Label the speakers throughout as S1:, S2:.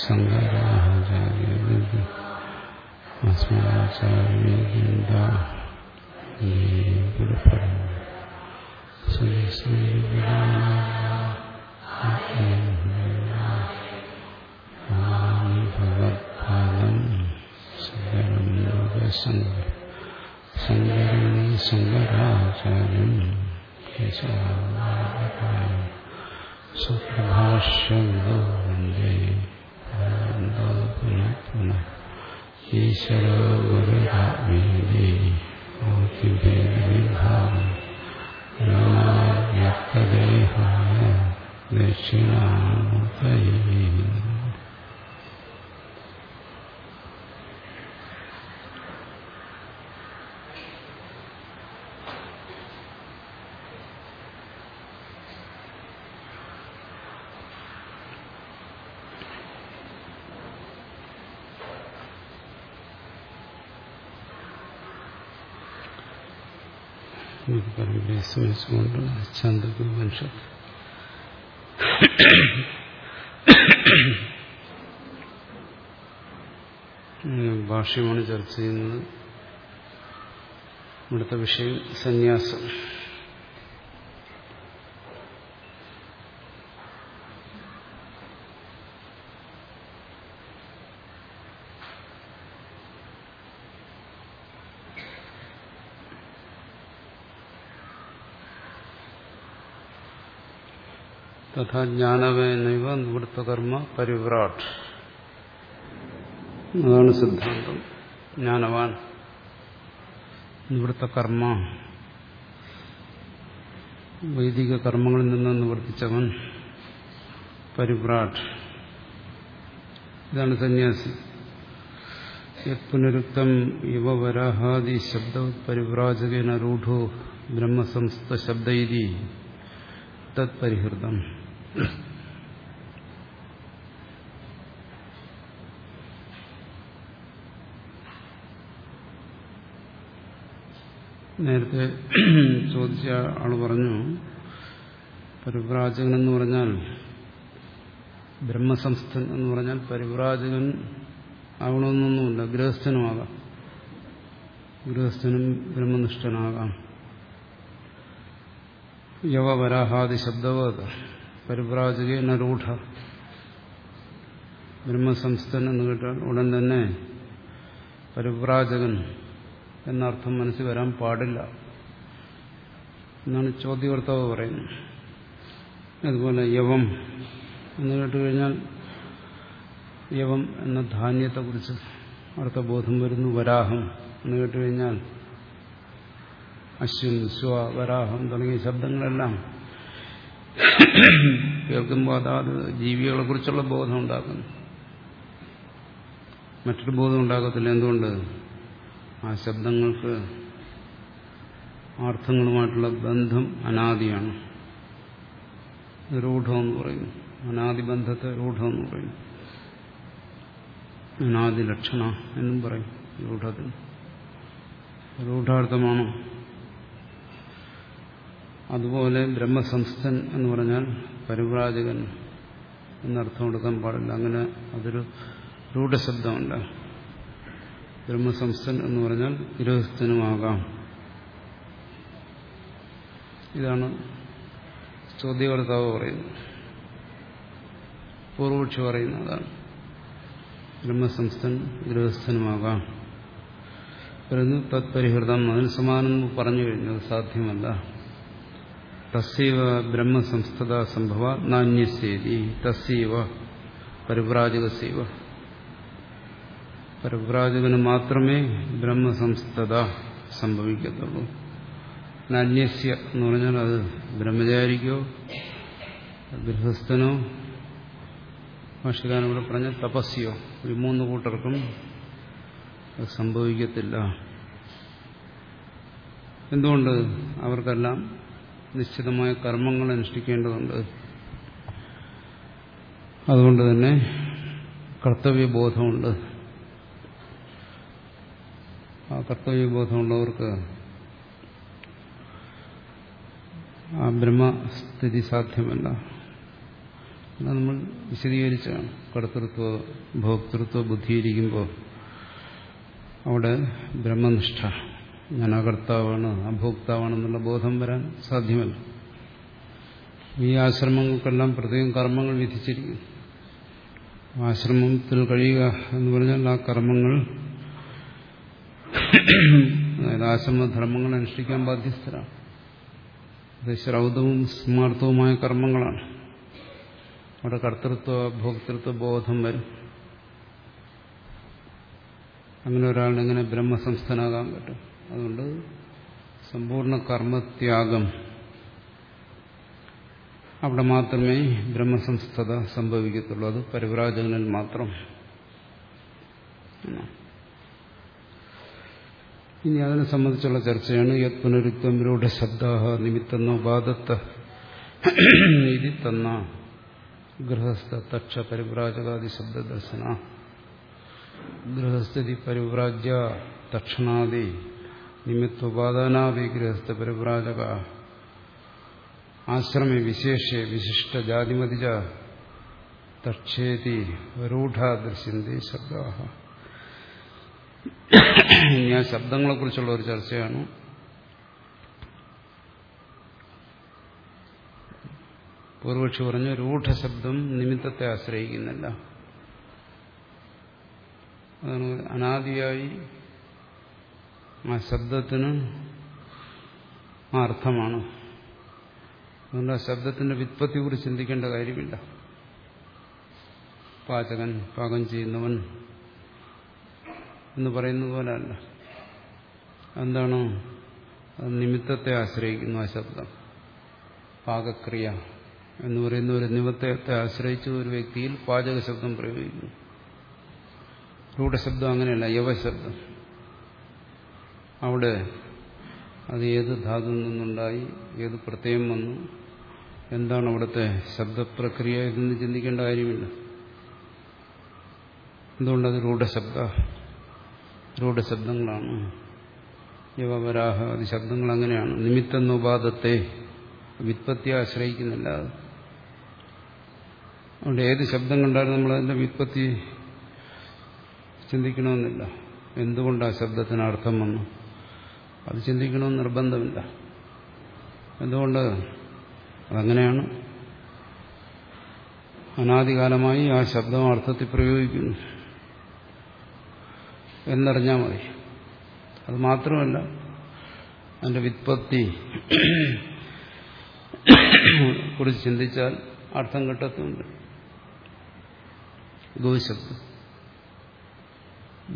S1: ശങ്കരാചാര്യ അസ്മാചാര്യ ഗുരുപരം ശ്രീ ശ്രീ ഭഗവത്പാദം ശങ്കരം ലോകശങ്കർ ശങ്കരം ശങ്കരാചാര്യം കേശവാചാര്യം സുപ്രഭാഷ്യം വന്ദേ ഈശ്വര മൂർത്തിഭേദവിഭാഗം വ്യക്തദേഹായ ദക്ഷിണാമൂർത്തയേ പരമ്പരയെ സ്മരിച്ചുകൊണ്ട് മനുഷ്യർ ഭാഷ്യമാണ് ചർച്ച ചെയ്യുന്നത്. ഇവിടുത്തെ വിഷയം സന്യാസം. തഥാ ജ്ഞാനവേനൈവ നിവൃത്തകർമ്മ പരിവ്രാട്ട് അതാണ് സിദ്ധാന്തം. ജ്ഞാനവാൻ നിവൃത്തകർമ്മ വൈദിക കർമ്മങ്ങളിൽ നിന്ന് നിവർത്തിച്ചവൻ പരിവ്രാട്ട്। ഇതാണ് സന്യാസി। പുനരുക്തം ഇവ വരാഹാദി ശബ്ദ പരിവ്രാജകേന രൂഢോ ബ്രഹ്മസംസ്ഥ ശബ്ദൈതി തത്പരിഹൃതം നേരത്തെ ചോദിച്ച ആൾ പറഞ്ഞു പരിവ്രാജകൻ എന്ന് പറഞ്ഞാൽ ബ്രഹ്മസംസ്ഥൻ എന്ന് പറഞ്ഞാൽ പരിവ്രാജകൻ ആവണമെന്നൊന്നുമില്ല ഗൃഹസ്ഥനുമാകാം. ഗൃഹസ്ഥനും ബ്രഹ്മനിഷ്ഠനാകാം. യവവരാഹാദി ശബ്ദവത്. പരിവ്രാജകേന രൂഢ. ബ്രഹ്മസംസ്ഥൻ എന്ന് കേട്ടാൽ ഉടൻ തന്നെ പരിപ്രാജകൻ എന്നർത്ഥം മനസ്സിൽ വരാൻ പാടില്ല. എന്നാണ് ചോദ്യകർത്താവ് പറയുന്നത്. അതുപോലെ യവം എന്ന് കേട്ടുകഴിഞ്ഞാൽ യവം എന്ന ധാന്യത്തെക്കുറിച്ച് അർത്ഥബോധം വരുന്നു വരാഹം എന്ന് കേട്ടുകഴിഞ്ഞാൽ അശ്വിൻ സ്വ വരാഹം തുടങ്ങിയ ശബ്ദങ്ങളെല്ലാം കേൾക്കുമ്പോൾ അതാത് ജീവികളെ കുറിച്ചുള്ള ബോധം ഉണ്ടാക്കുന്നു. മറ്റൊരു ബോധം ഉണ്ടാകത്തില്ല. എന്തുകൊണ്ട്? ആ ശബ്ദങ്ങൾക്ക് അർത്ഥങ്ങളുമായിട്ടുള്ള ബന്ധം അനാദിയാണ്. രൂഢമെന്ന് പറയുന്നു. അനാദി ബന്ധത്തെ രൂഢമെന്ന് പറയുന്നു. അനാദി ലക്ഷണ എന്നും പറയും രൂഢത്തിന്. രൂഢാർത്ഥമാണോ. അതുപോലെ ബ്രഹ്മസംസ്ഥൻ എന്ന് പറഞ്ഞാൽ പരിവ്രാജകൻ എന്നർത്ഥം കൊടുക്കാൻ പാടില്ല. അങ്ങനെ അതൊരു രൂഢശബ്ദമല്ല ബ്രഹ്മസംസ്ഥൻ എന്ന് പറഞ്ഞാൽ ഗൃഹസ്ഥനുമാകാം ഇതാണ് ചോദ്യകർത്താവ് പറയുന്നത്. പൂർവക്ഷി പറയുന്നത് അതാണ്. ബ്രഹ്മസംസ്ഥൻ ഗൃഹസ്ഥനുമാകാം പറയുന്നു തത്പരിഹൃതം. അതിന് സമാനം പറഞ്ഞു കഴിഞ്ഞു. അത് സാധ്യമല്ല. തസ്സീവ ബ്രഹ്മസംസ്ഥത സംഭവ നാന്യസേതി തസ്സീവ പരിവ്രാജകസീവ പരിവ്രാജകന് മാത്രമേ ബ്രഹ്മസംസ്ഥത സംഭവിക്കത്തുള്ളൂ. നാന്യസ്യ എന്ന് പറഞ്ഞാൽ അത് ബ്രഹ്മചാരിക്കോ ഗൃഹസ്ഥനോ ഭാഷകാരൻ ഇവിടെ പറഞ്ഞ തപസ്യോ. ഈ മൂന്ന് കൂട്ടർക്കും അത് സംഭവിക്കത്തില്ല. എന്തുകൊണ്ട് അവർക്കെല്ലാം നിശ്ചിതമായ കർമ്മങ്ങൾ അനുഷ്ഠിക്കേണ്ടതുണ്ട്. അതുകൊണ്ട് തന്നെ കർത്തവ്യബോധമുണ്ട്. ആ കർത്തവ്യബോധമുള്ളവർക്ക് ആ ബ്രഹ്മസ്ഥിതി സാധ്യമല്ല. നമ്മൾ വിശദീകരിച്ചാണ് കർത്തൃത്വ ഭോക്തൃത്വ ബുദ്ധിയിരിക്കുമ്പോൾ അവിടെ ബ്രഹ്മനിഷ്ഠ. ഞാൻ അകർത്താവാണ് അഭോക്താവാണെന്നുള്ള ബോധം വരാൻ സാധ്യമല്ല. ഈ ആശ്രമങ്ങൾക്കെല്ലാം പ്രത്യേകം കർമ്മങ്ങൾ വിധിച്ചിരിക്കുന്നു. ആശ്രമത്തിൽ കഴിയുക എന്ന് പറഞ്ഞാൽ ആ കർമ്മങ്ങൾ അതായത് ആശ്രമധർമ്മങ്ങൾ അനുഷ്ഠിക്കാൻ ബാധ്യസ്ഥരാണ്. അത് ശ്രൗതവും സ്മാർത്ഥവുമായ കർമ്മങ്ങളാണ്. അവിടെ കർത്തൃത്വ ഭോക്തൃത്വ ബോധം വരും. അങ്ങനെ ഒരാളിനെങ്ങനെ ബ്രഹ്മസംസ്ഥനാകാൻ പറ്റും. അതുകൊണ്ട് സമ്പൂർണ കർമ്മത്യാഗം. അവിടെ മാത്രമേ ബ്രഹ്മസംസ്ഥത സംഭവിക്കത്തുള്ളൂ. അത് പരിവ്രാജകനിൽ മാത്രം. ഇനി അതിനെ സംബന്ധിച്ചുള്ള ചർച്ചയാണ്. യത് പുനരുക്തം രൂഢ ശബ്ദാഹ നിമിത്തന്നോ ബാധത്ത ഇതി തന്ന ഗൃഹസ്ഥ തക്ഷ പരിവ്രാജകാദി ശബ്ദദർശന. ഗൃഹസ്ഥിതി പരിവ്രാജ്യ തക്ഷണാദി നിമിത്തോപാദാനാദി പരിപ്രാജക പരിവ്രാജക വിശേഷ വിശേഷേ വിശിഷ്ട ജാതിമതിജ തക്ഷേതി രൂഢാദൃശ്യന്തി ശബ്ദ ഞാൻ ശബ്ദങ്ങളെക്കുറിച്ചുള്ള ഒരു ചർച്ചയാണ്. പൂർവക്ഷി പറഞ്ഞു രൂഢശബ്ദം നിമിത്തത്തെ ആശ്രയിക്കുന്നില്ല. അനാദിയായി ആ ശബ്ദത്തിന് ആ അർത്ഥമാണ്. അതുകൊണ്ട് ആ ശബ്ദത്തിന്റെ വിത്പത്തി കുറിച്ച് ചിന്തിക്കേണ്ട കാര്യമില്ല. പാചകൻ പാകം ചെയ്യുന്നവൻ എന്ന് പറയുന്നത് പോലെ അല്ല. എന്താണ് നിമിത്തത്തെ ആശ്രയിക്കുന്നു ആ ശബ്ദം. പാകക്രിയ എന്ന് പറയുന്ന ഒരു നിമിത്തത്തെ ആശ്രയിച്ച് ഒരു വ്യക്തിയിൽ പാചക ശബ്ദം പ്രയോഗിക്കുന്നു. രൂഢശബ്ദം അങ്ങനെയല്ല യവശബ്ദം. അവിടെ അത് ഏത് ധാതു നിന്നുണ്ടായി ഏത് പ്രത്യയം വന്നു എന്താണ് അവിടുത്തെ ശബ്ദപ്രക്രിയ ഇതെന്ന് ചിന്തിക്കേണ്ട കാര്യമില്ല. എന്തുകൊണ്ടത് രൂഢശബ്ദ രൂഢശബ്ദങ്ങളാണ് യവവരാഹ അത് ശബ്ദങ്ങൾ അങ്ങനെയാണ്. നിമിത്തന്നുപാദത്തെ വിത്പത്തി ആശ്രയിക്കുന്നില്ല. അതുകൊണ്ട് ഏത് ശബ്ദം കണ്ടാലും നമ്മൾ അതിന്റെ വിത്പത്തി ചിന്തിക്കണമെന്നില്ല. എന്തുകൊണ്ട് ആ ശബ്ദത്തിന് അർത്ഥം വന്നു? അത് ചിന്തിക്കണമെന്ന് നിർബന്ധമില്ല. എന്തുകൊണ്ട്? അതങ്ങനെയാണ്. അനാദികാലമായി ആ ശബ്ദം അർത്ഥത്തിൽ പ്രയോഗിക്കുന്നു. എന്നറിഞ്ഞാൽ മതി. അത് മാത്രമല്ല അതിന്റെ വിത്പത്തി കുറിച്ച് ചിന്തിച്ചാൽ അർത്ഥം കിട്ടത്തുണ്ട്. ഗോശബ്ദം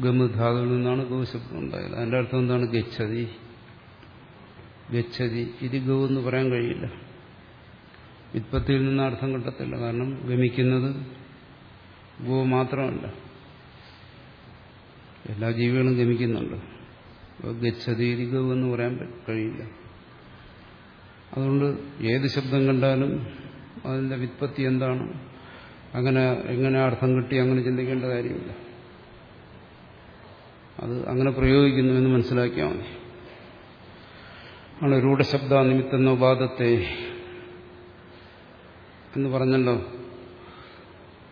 S1: ഗമധാതുവിൽ നിന്നാണ് ഗോശബ്ദം ഉണ്ടായത് അതിന്റെ അർത്ഥം എന്താണ്? ഗച്ഛതി. ഗച്ഛതി. ഇത് ഗോ എന്ന് പറയാൻ കഴിയില്ല. വിത്പത്തിയിൽ നിന്ന് അർത്ഥം കിട്ടത്തില്ല. കാരണം ഗമിക്കുന്നത് ഗോ മാത്രമല്ല. എല്ലാ ജീവികളും ഗമിക്കുന്നുണ്ട്. ഗച്ഛതി ഗോ എന്ന് പറയാൻ കഴിയില്ല. അതുകൊണ്ട് ഏത് ശബ്ദം കണ്ടാലും അതിന്റെ വിത്പത്തി എന്താണ്? അങ്ങനെ എങ്ങനെ അർത്ഥം കിട്ടി അങ്ങനെ ചിന്തിക്കേണ്ട കാര്യമില്ല. അത് അങ്ങനെ പ്രയോഗിക്കുന്നു എന്ന് മനസ്സിലാക്കിയാൽ മതി. ആണ് രൂഢശബ്ദ നിമിത്ത ഉപാദത്തെ എന്ന് പറഞ്ഞല്ലോ.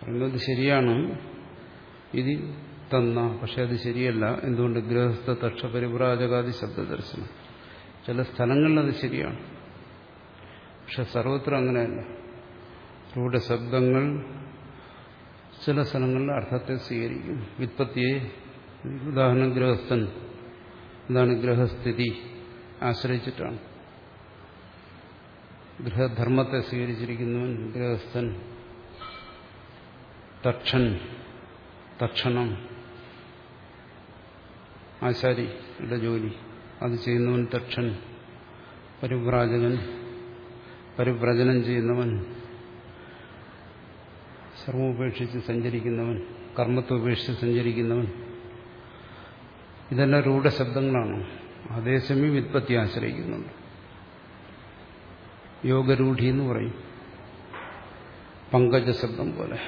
S1: പറയുന്നത് ശരിയാണ്. ഇത് തന്ന. പക്ഷെ അത് ശരിയല്ല. എന്തുകൊണ്ട്? ഗൃഹസ്ഥ തക്ഷ പരിവ്രാജകാദി ശബ്ദദർശനം. ചില സ്ഥലങ്ങളിൽ അത് ശരിയാണ്. പക്ഷെ സർവത്ര അങ്ങനെയല്ല. രൂഢശബ്ദങ്ങൾ ചില സ്ഥലങ്ങളിൽ അർത്ഥത്തെ സ്വീകരിക്കും. വിത്പത്തിയെ ഉദാഹരണം ഗൃഹസ്ഥൻ. എന്താണ് ഗ്രഹസ്ഥിതി ആശ്രയിച്ചിട്ടാണ്. ഗൃഹധർമ്മത്തെ സ്വീകരിച്ചിരിക്കുന്നവൻ ഗൃഹസ്ഥൻ. തക്ഷൻ തക്ഷണം. ആശാരിയുടെ ജോലി. അത് ചെയ്യുന്നവൻ തക്ഷൻ. പരിവ്രാജകൻ പരിവ്രജനം ചെയ്യുന്നവൻ. സർവോപേക്ഷിച്ച് സഞ്ചരിക്കുന്നവൻ കർമ്മത്തെ ഉപേക്ഷിച്ച് സഞ്ചരിക്കുന്നവൻ. ഇതെല്ലാം രൂഢശബ്ദങ്ങളാണ് അതേസമയം വിത്പത്തി ആശ്രയിക്കുന്നുണ്ട്. യോഗരൂഢി എന്ന് പറയും. പങ്കജ ശബ്ദം പോലെ.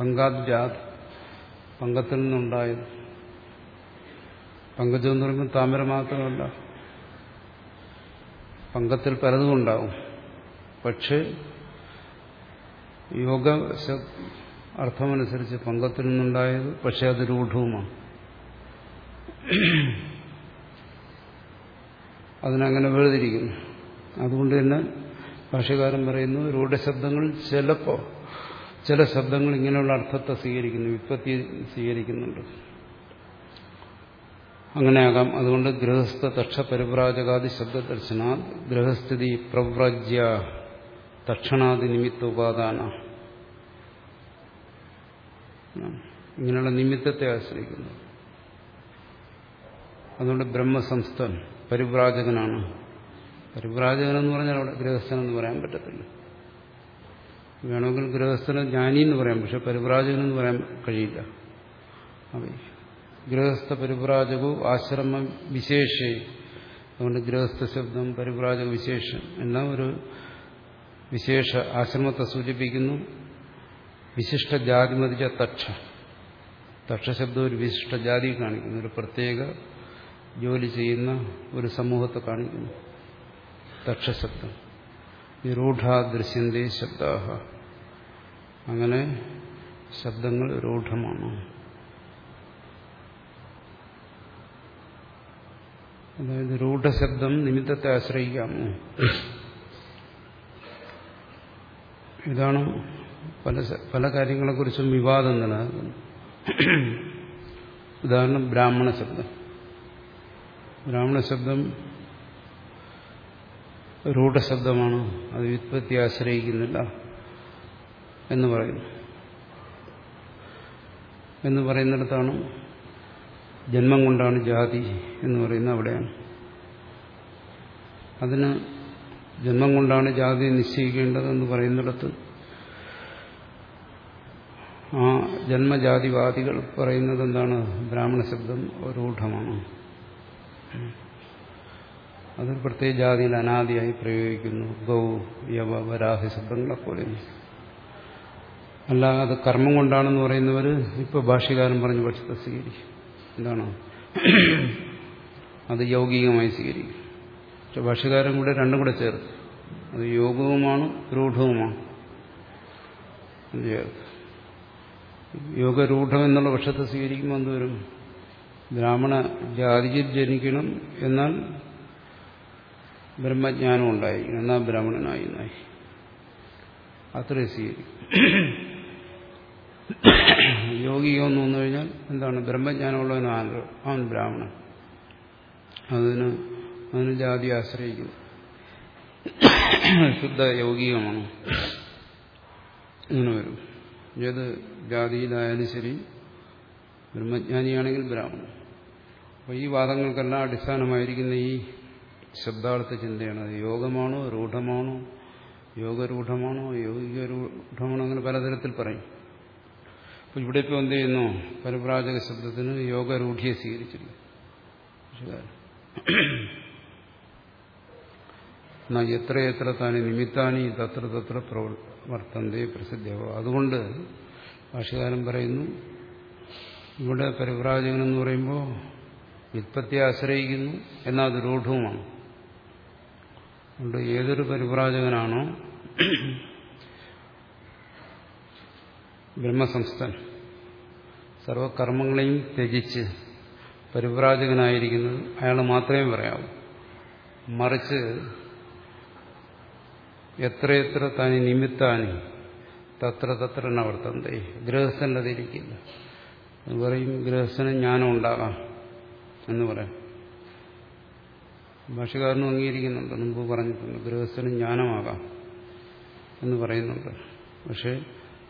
S1: പങ്കാദ്ജാത് പങ്കത്തിൽ നിന്നുണ്ടായത്. പങ്കജം എന്ന് പറയുമ്പോൾ താമര മാത്രമല്ല. പങ്കത്തിൽ പലതും ഉണ്ടാവും പക്ഷെ യോഗ അർത്ഥമനുസരിച്ച് പങ്കത്തിൽ നിന്നുണ്ടായത് പക്ഷെ അത് രൂഢവുമാണ്. അതിനങ്ങനെ വേർതിരിക്കുന്നു അതുകൊണ്ട് തന്നെ ഭാഷകാരൻ പറയുന്നു രൂഢശബ്ദങ്ങൾ ചിലപ്പോൾ ചില ശബ്ദങ്ങൾ ഇങ്ങനെയുള്ള അർത്ഥത്തെ സ്വീകരിക്കുന്നു വിപത്തി സ്വീകരിക്കുന്നുണ്ട്. അങ്ങനെയാകാം. അതുകൊണ്ട് ഗൃഹസ്ഥ തക്ഷ പരിവ്രാജകാദി ശബ്ദ ദർശന ഗൃഹസ്ഥിതി പ്രവ്രജ്യ തക്ഷണാദി നിമിത്ത ഉപാദാന. ഇങ്ങനെയുള്ള നിമിത്തത്തെ ആശ്രയിക്കുന്നു. അതുകൊണ്ട് ബ്രഹ്മസംസ്ഥൻ പരിവ്രാജകനാണ്. പരിവ്രാജകൻ എന്ന് പറഞ്ഞാൽ അവിടെ ഗൃഹസ്ഥനെന്ന് പറയാൻ പറ്റത്തില്ല. വേണമെങ്കിൽ ഗൃഹസ്ഥന് ജ്ഞാനി എന്ന് പറയാം പക്ഷെ പരിവ്രാജകൻ എന്ന് പറയാൻ കഴിയില്ല. ഗൃഹസ്ഥ പരിവ്രാജകവും ആശ്രമ വിശേഷേ. അതുകൊണ്ട് ഗൃഹസ്ഥ ശബ്ദം പരിവ്രാജക വിശേഷം എല്ലാം ഒരു വിശേഷ ആശ്രമത്തെ സൂചിപ്പിക്കുന്നു. വിശിഷ്ട ജാതിമതിച്ച തക്ഷ. തക്ഷശബ്ദം ഒരു വിശിഷ്ട ജാതി കാണിക്കുന്നു. ഒരു പ്രത്യേക ജോലി ചെയ്യുന്ന ഒരു സമൂഹത്തെ കാണിക്കുന്നു. തക്ഷശബ്ദം. നിരൂഢാദൃശ്യന്റെ ശബ്ദാഹ. അങ്ങനെ ശബ്ദങ്ങൾ രൂഢമാണ്. അതായത് രൂഢശബ്ദം നിമിത്തത്തെ ആശ്രയിക്കാമോ? ഇതാണ് പല പല കാര്യങ്ങളെക്കുറിച്ചും വിവാദം നിലനിൽക്കുന്നത് ഉദാഹരണം ബ്രാഹ്മണ ശബ്ദം. ബ്രാഹ്മണ ശബ്ദം രൂഢശബ്ദമാണ് അത് വ്യുത്പത്തി ആശ്രയിക്കുന്നില്ല എന്ന് പറയുന്നു. എന്ന് പറയുന്നിടത്താണ് ജന്മം കൊണ്ടാണ് ജാതി എന്ന് പറയുന്നത് അവിടെയാണ്. അതിന് ജന്മം കൊണ്ടാണ് ജാതി നിശ്ചയിക്കേണ്ടത് എന്ന് പറയുന്നിടത്ത് ആ ജന്മജാതിവാദികൾ പറയുന്നത് എന്താണ് ബ്രാഹ്മണ ശബ്ദം രൂഢമാണ്. അതൊരു പ്രത്യേക ജാതിയിൽ അനാദിയായി പ്രയോഗിക്കുന്നു. ഗൗ യവ വരാഹി ശബ്ദങ്ങളെ പോലെ അല്ല കർമ്മം കൊണ്ടാണെന്ന് പറയുന്നവർ ഇപ്പോൾ ഭാഷ്യകാരൻ പറഞ്ഞ് പക്ഷത്തെ സ്വീകരിക്കും. എന്താണ്? അത് യൗകികമായി സ്വീകരിക്കും. പക്ഷെ ഭാഷ്യകാരൻ കൂടെ രണ്ടും കൂടെ ചേർത്ത്. അത് യോഗവുമാണ് രൂഢവുമാണ്. യോഗരൂഢം എന്നുള്ള പക്ഷത്തെ സ്വീകരിക്കുമ്പോൾ എന്തോരും ബ്രാഹ്മണ ജാതിയിൽ ജനിക്കണം എന്നാൽ ബ്രഹ്മജ്ഞാനം ഉണ്ടായിരിക്കണം എന്നാൽ ബ്രാഹ്മണനായി നായി അത്രയും സ്വീകരിക്കും. യോഗികം എന്ന് വന്നു കഴിഞ്ഞാൽ എന്താണ്? ബ്രഹ്മജ്ഞാനമുള്ളവനാണല്ലോ അവൻ ബ്രാഹ്മണൻ. അതിന് അതിന് ജാതി ആശ്രയിക്കുന്നു. ശുദ്ധ യൗകികമാണ് ഇങ്ങനെ വരും. ഏത് ജാതിയിലായാലും ശരി ബ്രഹ്മജ്ഞാനിയാണെങ്കിൽ ബ്രാഹ്മണൻ. അപ്പോൾ ഈ വാദങ്ങൾക്കെല്ലാം അടിസ്ഥാനമായിരിക്കുന്ന ഈ ശബ്ദാർത്ഥ ചിന്തയാണ്. അത് യോഗമാണോ രൂഢമാണോ യോഗരൂഢമാണോ യോഗികരൂഢമാണോ അങ്ങനെ പലതരത്തിൽ പറയും. അപ്പോൾ ഇവിടെ ഇപ്പോൾ എന്ത് ചെയ്യുന്നു? പരിപ്രാജക ശബ്ദത്തിന് യോഗരൂഢിയെ സ്വീകരിച്ചില്ല എത്ര എത്ര താനി നിമിത്താനി തത്ര തത്ര പ്രവർത്തന്തേ പ്രസിദ്ധമാവും അതുകൊണ്ട് ഭാഷകാരൻ പറയുന്നു ഇവിടെ പരിപ്രാജകൻ എന്ന് പറയുമ്പോൾ വ്യുത്പത്തിയെ ആശ്രയിക്കുന്നു എന്നാൽ അത് രൂഢവുമാണ്. അതുകൊണ്ട് ഏതൊരു പരിപ്രാജകനാണോ ബ്രഹ്മസംസ്ഥൻ സർവകർമ്മങ്ങളെയും ത്യജിച്ച് പരിപ്രാജകനായിരിക്കുന്നത് അയാൾ മാത്രമേ പറയാവൂ. മറിച്ച് എത്രയെത്ര താനി നിമിത്താനി തത്ര തത്ര നവർത്തന്തേ ഗൃഹസ്ഥന്റെ അതിരിക്കില്ല പറയും ഗൃഹസ്ഥന് ജ്ഞാനം ഉണ്ടാകാം എന്ന് പറയാം. ഭാഷകാരനും അംഗീകരിക്കുന്നുണ്ട് മുമ്പ് പറഞ്ഞിട്ടുണ്ട് ഗൃഹസ്ഥന് ജ്ഞാനമാകാം എന്ന് പറയുന്നുണ്ട്. പക്ഷെ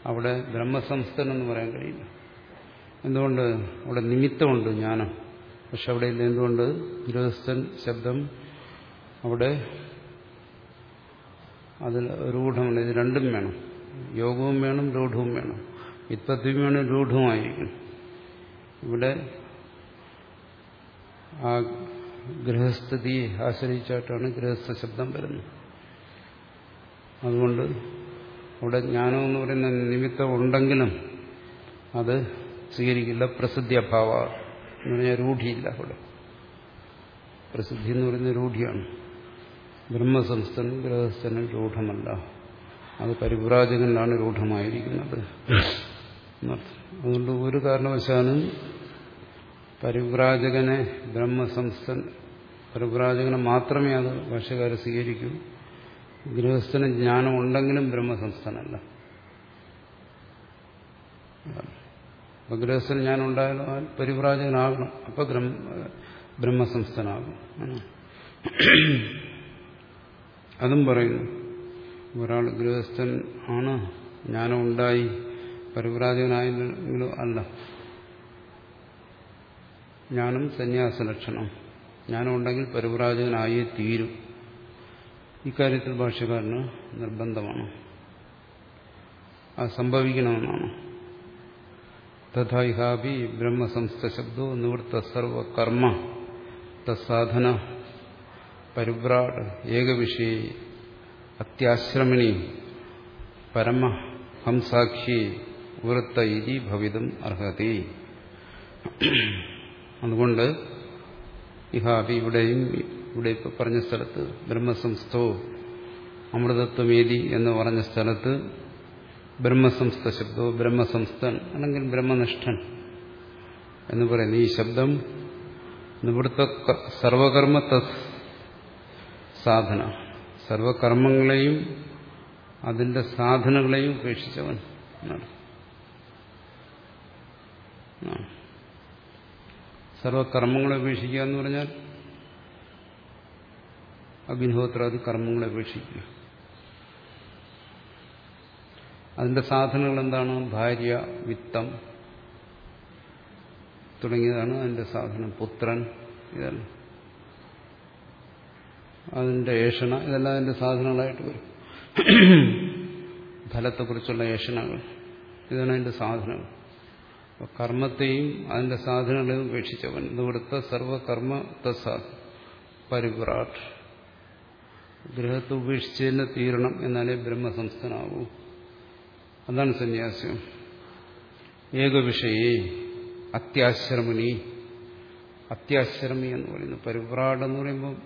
S1: അവിടെ ബ്രഹ്മസംസ്ഥൻ എന്ന് പറയാൻ കഴിയില്ല. എന്തുകൊണ്ട്? അവിടെ നിമിത്തമുണ്ട് ജ്ഞാനം. പക്ഷെ അവിടെ ഇല്ല. എന്തുകൊണ്ട്? ഗൃഹസ്ഥൻ ശബ്ദം അവിടെ അതിൽ രൂഢമുണ്ട് ഇത് രണ്ടും വേണം. യോഗവും വേണം രൂഢവും വേണം. വിത്പത്തിയും വേണം രൂഢവുമായിരിക്കും. ഇവിടെ ആ ഗൃഹസ്ഥിതിയെ ആശ്രയിച്ചായിട്ടാണ് ഗൃഹസ്ഥ ശബ്ദം വരുന്നത്. അതുകൊണ്ട് അവിടെ ജ്ഞാനം എന്ന് പറയുന്ന നിമിത്തം ഉണ്ടെങ്കിലും അത് സ്വീകരിക്കില്ല പ്രസിദ്ധി അഭാവ എന്ന് പറഞ്ഞാൽ രൂഢിയില്ല അവിടെ. പ്രസിദ്ധി എന്ന് പറയുന്ന രൂഢിയാണ്. ബ്രഹ്മസംസ്ഥനും ഗൃഹസ്ഥനും രൂഢമല്ല. അത് പരിപ്രാജകനാണ് രൂഢമായിരിക്കുന്നത്. എന്നർത്ഥം. അതുകൊണ്ട് ഒരു കാരണവശാലും പരിവ്രാജകനെ ബ്രഹ്മസംസ്ഥൻ പരിവ്രാജകനെ മാത്രമേ അത് ഭാഷകാരെ സ്വീകരിക്കൂ. ഗൃഹസ്ഥന് ജ്ഞാനം ഉണ്ടെങ്കിലും ബ്രഹ്മസംസ്ഥനല്ല. അപ്പൊ ഗൃഹസ്ഥന് ജ്ഞാനം ഉണ്ടായാലും അവൻ പരിവ്രാജകനാകണം. അപ്പൊ ബ്രഹ്മസംസ്ഥനാകും. അതും പറയുന്നു. ഒരാൾ ഗൃഹസ്ഥൻ ആണ് ജ്ഞാനം ഉണ്ടായി പരിവ്രാജകനായെങ്കിലും അല്ല ജ്ഞാനം സന്യാസ ലക്ഷണം ജ്ഞാനം ഉണ്ടെങ്കിൽ പരിവ്രാജകനായേ തീരും. ഇക്കാര്യത്തിൽ ഭാഷകാരന് നിർബന്ധമാണ്. അത് സംഭവിക്കണമെന്നാണ്. തഥാഹാബി ബ്രഹ്മസംസ്ഥ ശബ്ദോ നിവൃത്ത സർവകർമ്മ തസാധന പരിവ്രാട് ഏകവിഷയ അത്യാശ്രമിണി പരമഹംസാക്ഷി വൃത്ത ഇതി ഭവിതം അർഹതി. അതുകൊണ്ട് ഇഹാബി ഇവിടെയും ഇവിടെ ഇപ്പൊ പറഞ്ഞ സ്ഥലത്ത് ബ്രഹ്മസംസ്ഥോ അമൃതത്വമേതി എന്ന് പറഞ്ഞ സ്ഥലത്ത് ബ്രഹ്മസംസ്ഥ ശബ്ദോ ബ്രഹ്മസംസ്ഥൻ അല്ലെങ്കിൽ ബ്രഹ്മനിഷ്ഠൻ എന്ന് പറയുന്ന ഈ ശബ്ദം നിവൃത്ത സർവകർമ്മ സാധന. സർവകർമ്മങ്ങളെയും അതിന്റെ സാധനകളെയും ഉപേക്ഷിച്ചവൻ എന്നാണ്. സർവകർമ്മങ്ങളെ ഉപേക്ഷിക്കുക എന്ന് പറഞ്ഞാൽ അഗ്നിഹോത്രാദി കർമ്മങ്ങളെ ഉപേക്ഷിക്കുക അതിന്റെ സാധനങ്ങൾ എന്താണ്? ഭാര്യ വിത്തം തുടങ്ങിയതാണ് അതിന്റെ സാധനം. പുത്രൻ ഇതാണ് അതിന്റെ ഏഷണ ഇതെല്ലാം അതിന്റെ സാധനങ്ങളായിട്ട് വരും. ഫലത്തെക്കുറിച്ചുള്ള ഏഷണകൾ. ഇതാണ് അതിന്റെ സാധനങ്ങൾ. കർമ്മത്തെയും അതിന്റെ സാധനങ്ങളെയും ഉപേക്ഷിച്ചവൻ. ഇവിടുത്തെ സർവകർമ്മ പരിപ്രാട്ട്. ഗ്രഹത്തെ തന്നെ തീരണം എന്നാലേ ബ്രഹ്മസംസ്ഥനാവൂ. അതാണ് സന്യാസം. ഏകവിഷയേ അത്യാശ്രമണി. അത്യാശ്രമി എന്ന് പറയുന്നു. പരിപ്രാട് എന്ന് പറയുമ്പോൾ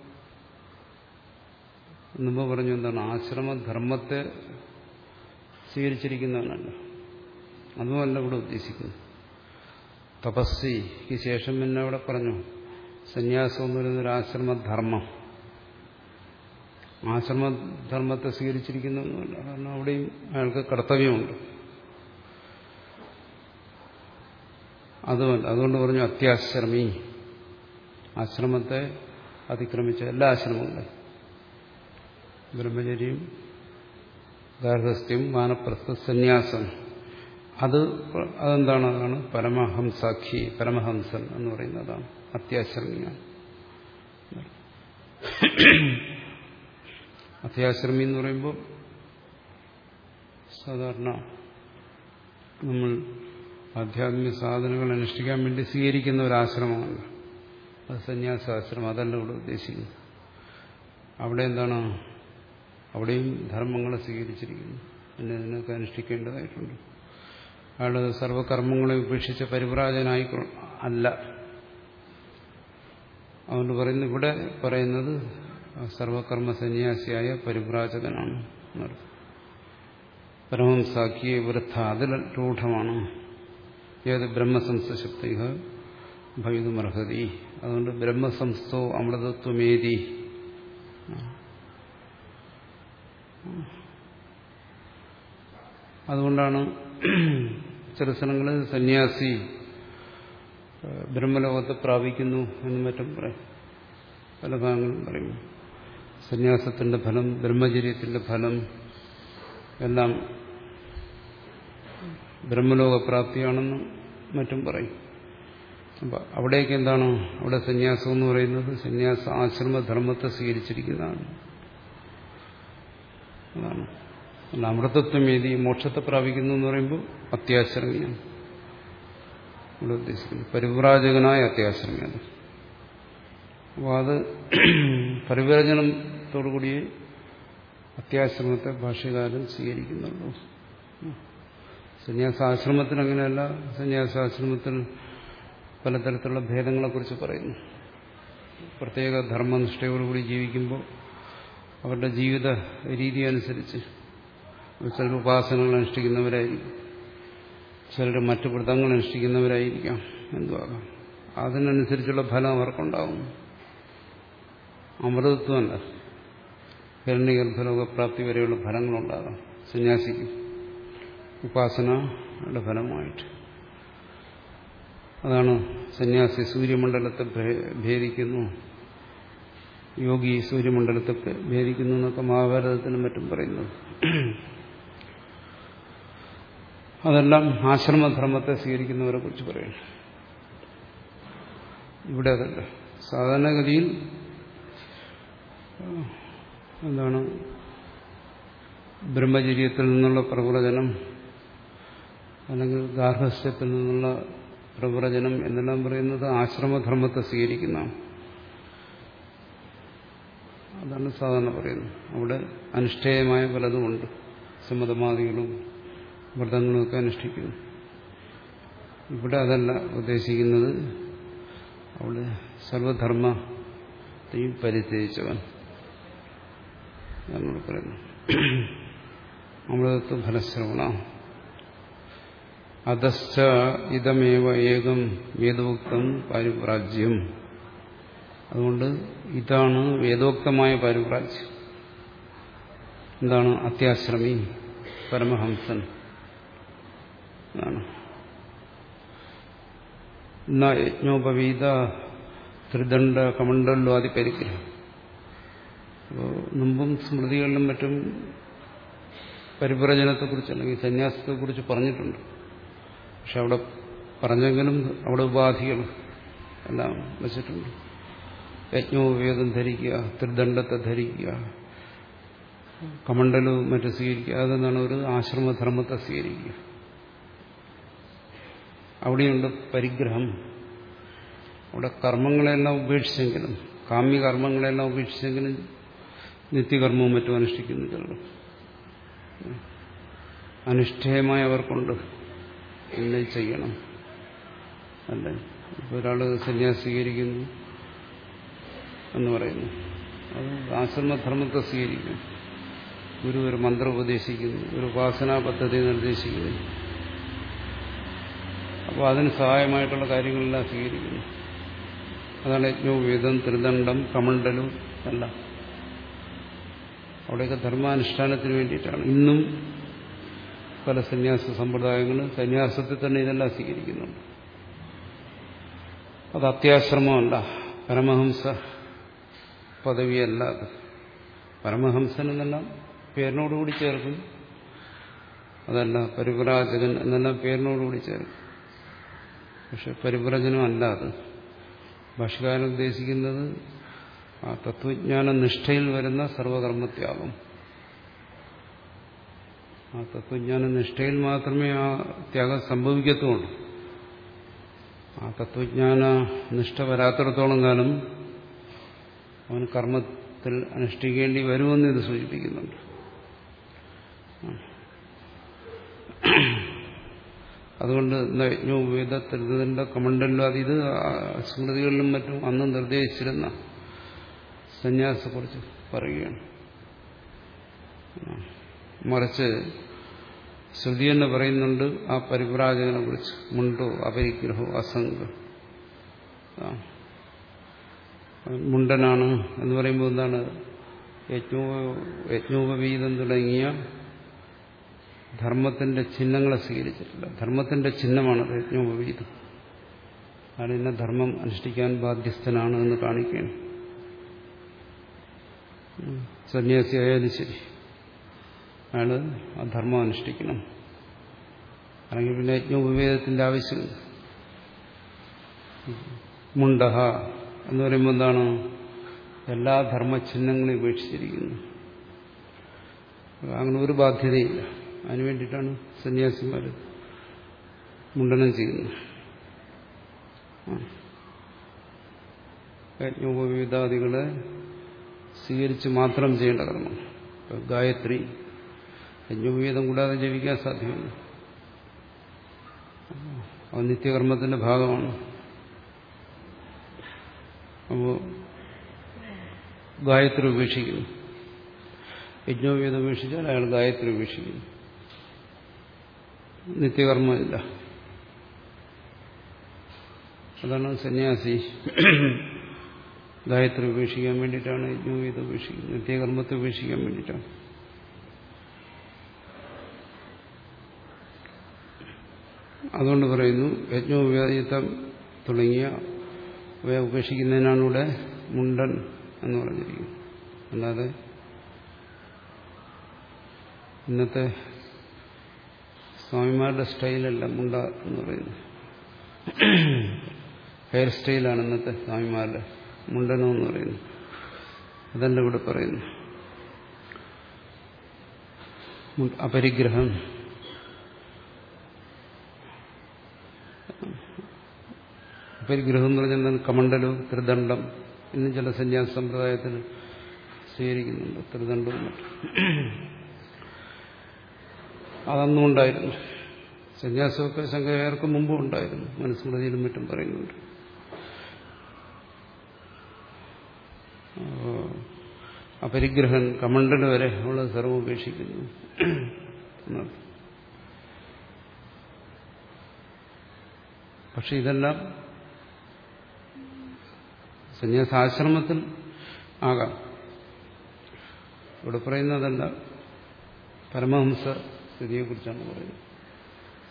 S1: മുമ്പ് പറഞ്ഞു എന്താണ്? ആശ്രമധർമ്മത്തെ സ്വീകരിച്ചിരിക്കുന്നവനല്ല അതുമല്ല ഇവിടെ ഉദ്ദേശിക്കുന്നു തപസ്സിക്ക് ശേഷം പിന്നെ അവിടെ പറഞ്ഞു സന്യാസം എന്ന് പറയുന്ന ഒരു ആശ്രമധർമ്മം ആശ്രമധർമ്മത്തെ സ്വീകരിച്ചിരിക്കുന്നൊന്നുമല്ല. കാരണം അവിടെയും അയാൾക്ക് കർത്തവ്യമുണ്ട്. അതുമല്ല അതുകൊണ്ട് പറഞ്ഞു അത്യാശ്രമി. ആശ്രമത്തെ അതിക്രമിച്ച എല്ലാ ആശ്രമങ്ങളും. ബ്രഹ്മചര്യം ഗാർഹസ്ഥ്യം വാനപ്രസ്ഥ സന്യാസം. അത് അതെന്താണ്? അതാണ് പരമഹംസാക്ഷി പരമഹംസൻ എന്ന് പറയുന്നതാണ് അത്യാശ്രമിയാണ് അത്യാശ്രമി എന്ന് പറയുമ്പോൾ സാധാരണ നമ്മൾ ആധ്യാത്മിക സാധനങ്ങൾ അനുഷ്ഠിക്കാൻ വേണ്ടി സ്വീകരിക്കുന്ന ഒരു അത് സന്യാസാശ്രമം അതല്ല ഇവിടെ ഉദ്ദേശിക്കുന്നത്. അവിടെ എന്താണ്? അവിടെയും ധർമ്മങ്ങളെ സ്വീകരിച്ചിരിക്കുന്നു. പിന്നെ ഇതിനൊക്കെ അനുഷ്ഠിക്കേണ്ടതായിട്ടുണ്ട്. അയാൾ സർവകർമ്മങ്ങളെ ഉപേക്ഷിച്ച പരിപ്രാജനായി അല്ല. അതുകൊണ്ട് പറയുന്നു ഇവിടെ പറയുന്നത് സർവകർമ്മ സന്യാസിയായ പരിപ്രാജകനാണ് പരമംസാക്കിയ വൃദ്ധ അതിൽ രൂഢമാണ്. ഏത് ബ്രഹ്മസംസശക്തി ഭവിതുമർഹതി. അതുകൊണ്ട് ബ്രഹ്മസംസ്ഥോ അമൃതത്വമേതി. അതുകൊണ്ടാണ് ചില സ്ഥലങ്ങളിൽ സന്യാസി ബ്രഹ്മലോകത്തെ പ്രാപിക്കുന്നു എന്ന് മറ്റും പറയും. പല ഭാഗങ്ങളും പറയും. സന്യാസത്തിന്റെ ഫലം ബ്രഹ്മചര്യത്തിന്റെ ഫലം എല്ലാം ബ്രഹ്മലോകപ്രാപ്തിയാണെന്നും മറ്റും പറയും. അപ്പൊ അവിടേക്ക് എന്താണ് അവിടെ സന്യാസം എന്ന് പറയുന്നത്? സന്യാസ ആശ്രമധർമ്മത്തെ സ്വീകരിച്ചിരിക്കുന്നതാണ്. അതാണ്. അമൃതത്വം ഏതി മോക്ഷത്തെ പ്രാപിക്കുന്നു എന്ന് പറയുമ്പോൾ അത്യാശ്രമിയാണ്. ഇവിടെ ഉദ്ദേശിക്കുന്നത് പരിവ്രാജകനായ അത്യാശ്രമിയാണ്. അപ്പോൾ അത് പരിവ്രജനത്തോടുകൂടി അത്യാശ്രമത്തെ ഭാഷ്യകാലം സ്വീകരിക്കുന്നുള്ളൂ. സന്യാസാശ്രമത്തിൽ അങ്ങനെയല്ല സന്യാസാശ്രമത്തിൽ പലതരത്തിലുള്ള ഭേദങ്ങളെക്കുറിച്ച് പറയുന്നു. പ്രത്യേക ധർമ്മനിഷ്ഠയോടുകൂടി ജീവിക്കുമ്പോൾ അവരുടെ ജീവിത രീതി അനുസരിച്ച് ചിലർ ഉപാസനകൾ അനുഷ്ഠിക്കുന്നവരായിരിക്കും. ചിലർ മറ്റു വ്രതങ്ങൾ അനുഷ്ഠിക്കുന്നവരായിരിക്കാം. എന്തുവാകാം അതിനനുസരിച്ചുള്ള ഫലം അവർക്കുണ്ടാവും. അമൃതത്വമല്ല. ഹിരണ്യഗർഭലോകപ്രാപ്തി വരെയുള്ള ഫലങ്ങളുണ്ടാകാം. സന്യാസിക്ക് ഉപാസനയുടെ ഫലമായിട്ട്. അതാണ് സന്യാസി സൂര്യമണ്ഡലത്തെ ഭേദിക്കുന്നു. യോഗി സൂര്യമണ്ഡലത്തെ ഭേദിക്കുന്നു എന്നൊക്കെ മഹാഭാരതത്തിനും മറ്റും പറയുന്നത്. അതെല്ലാം ആശ്രമധർമ്മത്തെ സ്വീകരിക്കുന്നവരെ കുറിച്ച് പറയുന്നു ഇവിടെ അതല്ല. സാധാരണഗതിയിൽ എന്താണ് ബ്രഹ്മചര്യത്തിൽ നിന്നുള്ള പ്രവചനം അല്ലെങ്കിൽ ഗാർഹസ്യത്തിൽ നിന്നുള്ള പ്രവചനം എന്നെല്ലാം പറയുന്നത് ആശ്രമധർമ്മത്തെ സ്വീകരിക്കുന്ന അതാണ് സാധാരണ പറയുന്നത്. അവിടെ അനുഷ്ഠേയമായ പലതുമുണ്ട്. സമ്മതമാദികളും വ്രതങ്ങളുമൊക്കെ അനുഷ്ഠിക്കുന്നു. ഇവിടെ അതല്ല ഉദ്ദേശിക്കുന്നത്. അവിടെ സർവധർമ്മത്തെയും പരിത്യജിച്ചവൻ നമ്മൾ പറയുന്നു. അമൃതത്വ ഫലശ്രവണ. അതശ്ച ഇതമേവ ഏകം വേദോക്തം പാരിപ്രാജ്യം അതുകൊണ്ട് ഇതാണ് വേദോക്തമായ പാരിപ്രാജ്യം എന്താണ് അത്യാശ്രമി പരമഹംസൻ. യജ്ഞോപവീത ത്രിദണ്ഡ കമണ്ഡലാദി പരിഗ്രഹം അപ്പോൾ മുമ്പും സ്മൃതികളിലും മറ്റും പരിപ്രജനത്തെക്കുറിച്ച് അല്ലെങ്കിൽ സന്യാസത്തെക്കുറിച്ച് പറഞ്ഞിട്ടുണ്ട്. പക്ഷെ അവിടെ പറഞ്ഞെങ്കിലും അവിടെ ഉപാധികൾ എല്ലാം വെച്ചിട്ടുണ്ട്. യജ്ഞോപവേദം ധരിക്കുക ത്രിദണ്ഡത്തെ ധരിക്കുക കമണ്ഡലവും മറ്റും സ്വീകരിക്കുക അതെന്നാണ് ഒരു ആശ്രമധർമ്മത്തെ സ്വീകരിക്കുക. അവിടെയുണ്ട് പരിഗ്രഹം. അവിടെ കർമ്മങ്ങളെല്ലാം ഉപേക്ഷിച്ചെങ്കിലും കാമ്യകർമ്മങ്ങളെല്ലാം ഉപേക്ഷിച്ചെങ്കിലും നിത്യകർമ്മവും മറ്റും അനുഷ്ഠിക്കുന്നുണ്ടല്ലോ. അനുഷ്ഠേയമായി അവർക്കുണ്ട്. എന്നെ ചെയ്യണം. അല്ലേ? ഇപ്പോൾ ഒരാൾ സന്യാസം സ്വീകരിക്കുന്നു എന്ന് പറയുന്നു. അത് ആശ്രമധർമ്മത്തെ സ്വീകരിക്കും ഗുരു ഒരു മന്ത്രം ഉപദേശിക്കുന്നു ഒരു ഉപാസനാ പദ്ധതി നിർദ്ദേശിക്കുന്നു. അപ്പോൾ അതിന് സഹായമായിട്ടുള്ള കാര്യങ്ങളെല്ലാം സ്വീകരിക്കുന്നു. അതാണ് യജ്ഞോവേദം ത്രിദണ്ഡം കമണ്ഡലം എല്ലാം. അവിടെയൊക്കെ ധർമാനുഷ്ഠാനത്തിന് വേണ്ടിയിട്ടാണ്. ഇന്നും പല സന്യാസ സമ്പ്രദായങ്ങളും സന്യാസത്തിൽ തന്നെ ഇതെല്ലാം സ്വീകരിക്കുന്നുണ്ട്. അത് അത്യാശ്രമമല്ല പരമഹംസ പദവിയല്ല അത് പരമഹംസൻ എന്നെല്ലാം പേരിനോടുകൂടി ചേർക്കും അതല്ല പരിവ്രാജകൻ എന്നെല്ലാം പേരിനോടുകൂടി ചേർക്കും പക്ഷെ പരിവ്രജനം അല്ല അത്. ഭാഷകാരൻ ഉദ്ദേശിക്കുന്നത് ആ തത്വജ്ഞാന നിഷ്ഠയിൽ വരുന്ന സർവകർമ്മത്യാഗം. ആ തത്വജ്ഞാന നിഷ്ഠയിൽ മാത്രമേ ആ ത്യാഗം സംഭവിക്കത്തുള്ളൂ. ആ തത്വജ്ഞാന നിഷ്ഠ വരാത്തിടത്തോളം കാലം അവന് കർമ്മത്തിൽ അനുഷ്ഠിക്കേണ്ടി വരുമെന്ന് ഇത് സൂചിപ്പിക്കുന്നുണ്ട്. അതുകൊണ്ട് യജ്ഞോപവേദത്തിന്റെ കമണ്ടല്ലോ അത് ഇത് സ്മൃതികളിലും മറ്റും അന്ന് നിർദ്ദേശിച്ചിരുന്ന സന്യാസത്തെക്കുറിച്ച് പറയുകയാണ്. മറിച്ച് ശ്രുതി എന്ന് പറയുന്നുണ്ട് ആ പരിപ്രാജകനെ കുറിച്ച് മുണ്ടോ അപരിഗ്രഹോ അസംഗ. മുണ്ടനാണ് എന്ന് പറയുമ്പോൾ എന്താണ്? യജ്ഞോ യജ്ഞോപവീതം തുടങ്ങിയ ധർമ്മത്തിന്റെ ചിഹ്നങ്ങളെ സ്വീകരിച്ചിട്ടില്ല. ധർമ്മത്തിന്റെ ചിഹ്നമാണ് യജ്ഞോപവീതം അയാൾ എന്നെ ധർമ്മം അനുഷ്ഠിക്കാൻ ബാധ്യസ്ഥനാണ് എന്ന് കാണിക്കുകയാണ്. സന്യാസി ആയാലും ശരി. അയാൾ ആ ധർമ്മം അനുഷ്ഠിക്കണം. അല്ലെങ്കിൽ പിന്നെ യജ്ഞോപവേദത്തിന്റെ ആവശ്യമില്ല മുണ്ടഹ എന്ന് പറയുമ്പോൾ എന്താണ്? എല്ലാ ധർമ്മചിഹ്നങ്ങളും ഉപേക്ഷിച്ചിരിക്കുന്നു. അങ്ങനെ ഒരു ബാധ്യതയില്ല. അതിനു വേണ്ടിയിട്ടാണ് സന്യാസിമാർ മുണ്ടനം ചെയ്യുന്നത്. യജ്ഞോപവിധാദികളെ സ്വീകരിച്ച് മാത്രം ചെയ്യേണ്ട കർമ്മം. ഗായത്രി യജ്ഞോപവീതം കൂടാതെ ജീവിക്കാൻ സാധ്യമല്ല. അത് നിത്യകർമ്മത്തിന്റെ ഭാഗമാണ്. അപ്പോൾ ഗായത്രി ഉപേക്ഷിക്കുന്നു. യജ്ഞോവേദം ഉപേക്ഷിച്ചാൽ അയാൾ ഗായത്രി ഉപേക്ഷിക്കുന്നു. നിത്യകർമ്മമില്ല അതാണ് സന്യാസി ഗായത്രി ഉപേക്ഷിക്കാൻ വേണ്ടിയിട്ടാണ് യജ്ഞോവേദം ഉപേക്ഷിക്കുന്നത്. നിത്യകർമ്മത്തെ ഉപേക്ഷിക്കാൻ വേണ്ടിയിട്ടാണ്. അതുകൊണ്ട് പറയുന്നു യജ്ഞോപേതം തുടങ്ങിയ ഉപേക്ഷിക്കുന്നതിനാണ് ഇവിടെ മുണ്ടൻ എന്ന് പറഞ്ഞിരിക്കുന്നത് അല്ലാതെ ഇന്നത്തെ സ്വാമിമാരുടെ സ്റ്റൈലല്ല മുണ്ട എന്ന് പറയുന്നത്. ഹെയർ സ്റ്റൈലാണ് ഇന്നത്തെ സ്വാമിമാരുടെ മുണ്ടനം എന്ന് പറയുന്നു അതല്ല ഇവിടെ പറയുന്നു അപരിഗ്രഹം. അപരിഗ്രഹം എന്ന് പറഞ്ഞാൽ കമണ്ടലു ത്രിദണ്ഡം ഇന്നും ചില സന്യാസ സമ്പ്രദായത്തിൽ സ്വീകരിക്കുന്നുണ്ട്. ത്രിദണ്ഡവും മറ്റും. അതൊന്നും ഉണ്ടായിരുന്നു സന്യാസമൊക്കെ ശങ്കരാചാര്യർക്ക് മുമ്പും ഉണ്ടായിരുന്നു. മനുസ്മൃതിയിലും മറ്റും പറയുന്നുണ്ട്. അപരിഗ്രഹൻ കമണ്ടൽ വരെ ഉള്ള സർവം ഉപേക്ഷിക്കുന്നു. പക്ഷെ ഇതെല്ലാം സന്യാസാശ്രമത്തിൽ ആകാം. ഇവിടെ പറയുന്നതല്ല പരമഹംസ സ്ഥിതിയെക്കുറിച്ചാണ് പറയുന്നത്.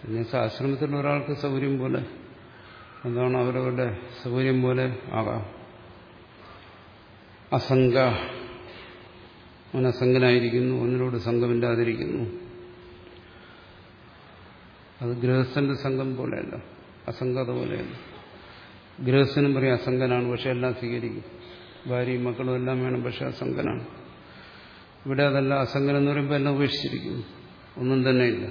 S1: സന്യാസാശ്രമത്തിൽ ഒരാൾക്ക് സൗകര്യം പോലെ എന്താണ് അവരവരുടെ സൗകര്യം പോലെ ആകാം. അസംഗ അവൻ അസംഗനായിരിക്കുന്നു ഒന്നിനോട് സംഘമില്ലാതിരിക്കുന്നു. അത് ഗൃഹസ്ഥന്റെ സംഘം പോലെയല്ല അസംഗത പോലെയല്ല. ഗൃഹസ്ഥനും പറയും അസംഗനാണ് പക്ഷെ എല്ലാം സ്വീകരിക്കും. ഭാര്യയും മക്കളും എല്ലാം വേണം പക്ഷെ അസംഗനാണ്. ഇവിടെ അതല്ല അസംഗൻ എന്ന് പറയുമ്പോൾ എല്ലാം ഉപേക്ഷിച്ചിരിക്കുന്നു. ഒന്നും തന്നെ ഇല്ല.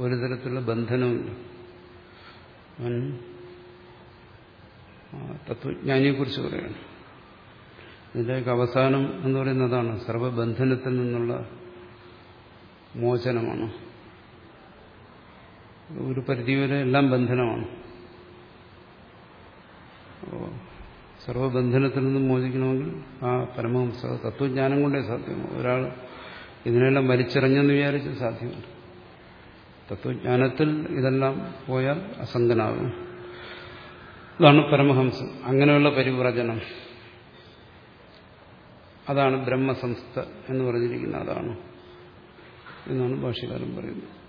S1: ഒരു തരത്തിലുള്ള ബന്ധനവുമില്ല. അവൻ തത്വജ്ഞാനിയെക്കുറിച്ച് പറയുകയാണ് ഇതിലേക്ക് അവസാനം എന്ന് പറയുന്നതാണ് സർവബന്ധനത്തിൽ നിന്നുള്ള മോചനമാണ്. ഒരു പരിധിവരെ എല്ലാം ബന്ധനമാണ്. സർവബന്ധനത്തിൽ നിന്നും മോചിക്കണമെങ്കിൽ ആ പരമഹംസ തത്വജ്ഞാനം കൊണ്ടേ സാധ്യമാണ് ഒരാൾ ഇതിനെല്ലാം വലിച്ചെറിഞ്ഞെന്ന് വിചാരിച്ച് സാധ്യമല്ല. തത്വജ്ഞാനത്തിൽ ഇതെല്ലാം പോയാൽ അസംഗനാകും അതാണ് പരമഹംസം. അങ്ങനെയുള്ള പരിവ്രജനം. അതാണ് ബ്രഹ്മസംസ്ഥ എന്ന് പറഞ്ഞിരിക്കുന്ന അതാണ് എന്നാണ് ഭാഷകാരൻ പറയുന്നത്.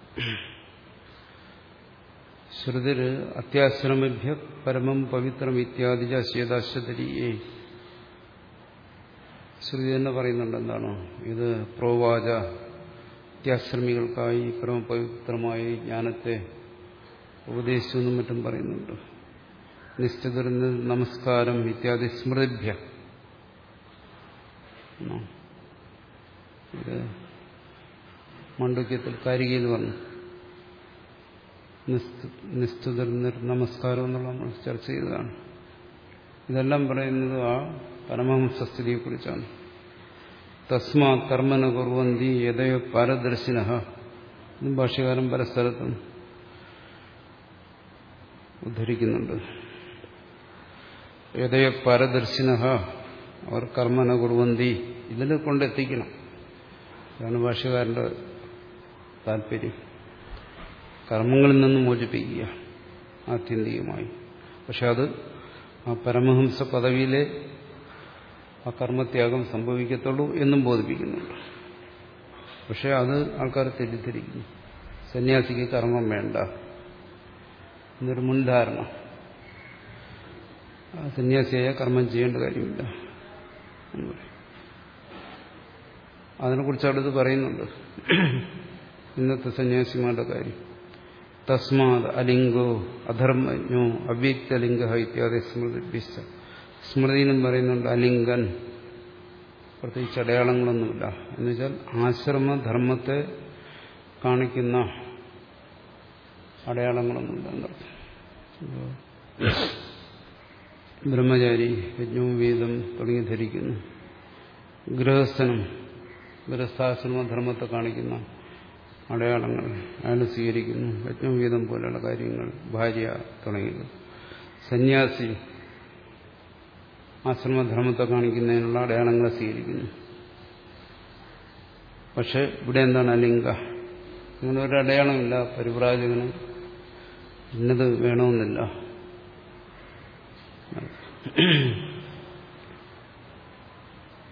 S1: ശ്രുതിര് അത്യാശ്രമഭ്യ പരമം പവിത്രം ഇത്യാദി ശ്വേതാശ്വതരിയേ ശ്രുതി തന്നെ പറയുന്നുണ്ട് എന്താണ്? ഇത് പ്രോവാച അത്യാശ്രമികൾക്കായി പരമപവിത്രമായി ജ്ഞാനത്തെ ഉപദേശിച്ചു എന്നും മറ്റും പറയുന്നുണ്ട്. നിശ്ചിത നമസ്കാരം ഇത്യാദി സ്മൃതിഭ്യ. ഇത് മണ്ഡുക്യത്തിൽ കാരികയിൽ വന്നു നിസ്തുതർ നമസ്കാരം എന്നുള്ള നമ്മൾ ചർച്ച ചെയ്തതാണ്. ഇതെല്ലാം പറയുന്നത് ആ പരമഹംസസ്ഥിതിയെക്കുറിച്ചാണ്. തസ്മാ കർമ്മന കുറവന്തി യഥയോ പാരദർശിന. ഭാഷ്യകാലം പല സ്ഥലത്തും ഉദ്ധരിക്കുന്നുണ്ട്. യഥയ പാരദർശിന അവർ കർമ്മന കുറുവന്തി ഇതിൽ കൊണ്ടെത്തിക്കണം. അതാണ് ഭാഷ്യകാരന്റെ താല്പര്യം. കർമ്മങ്ങളിൽ നിന്ന് മോചിപ്പിക്കുക ആത്യന്തികമായി. പക്ഷെ അത് ആ പരമഹംസ പദവിയിലെ ആ കർമ്മത്യാഗം സംഭവിക്കത്തുള്ളൂ എന്നും ബോധിപ്പിക്കുന്നുണ്ട്. പക്ഷെ അത് ആൾക്കാർ തെറ്റിദ്ധരിക്കുന്നു. സന്യാസിക്ക് കർമ്മം വേണ്ട. എന്നൊരു മുൻധാരണ. സന്യാസിയായ കർമ്മം ചെയ്യേണ്ട കാര്യമില്ല അതിനെക്കുറിച്ച് അടുത്ത് പറയുന്നുണ്ട്. ഇന്നത്തെ സന്യാസിമാരുടെ കാര്യം. തസ്മാത് അലിംഗോ അധർമ്മജ്ഞോ അവ്യക്തലിംഗ ഇത്യാദി സ്മൃതി സ്മൃതിയിലും പറയുന്നുണ്ട് അലിംഗൻ. പ്രത്യേകിച്ച് അടയാളങ്ങളൊന്നുമില്ല. എന്നുവെച്ചാൽ ആശ്രമധർമ്മത്തെ കാണിക്കുന്ന അടയാളങ്ങളൊന്നുമില്ല ബ്രഹ്മചാരി യജ്ഞവും വേദം തുടങ്ങി ധരിക്കുന്നു. ഗൃഹസ്ഥനും ഗൃഹസ്ഥാശ്രമധർമ്മത്തെ കാണിക്കുന്ന അടയാളങ്ങൾ. അയാൾ സ്വീകരിക്കുന്നു. യജ്ഞവീതം പോലെയുള്ള കാര്യങ്ങൾ ഭാര്യ തുടങ്ങിയത്. സന്യാസി ആശ്രമധർമ്മത്തെ കാണിക്കുന്നതിനുള്ള അടയാളങ്ങളെ സ്വീകരിക്കുന്നു. പക്ഷെ ഇവിടെ എന്താണ് അലിംഗ? അങ്ങനെ ഒരു അടയാളമില്ല. പരിപ്രാജകന് ഇന്നത് വേണമെന്നില്ല.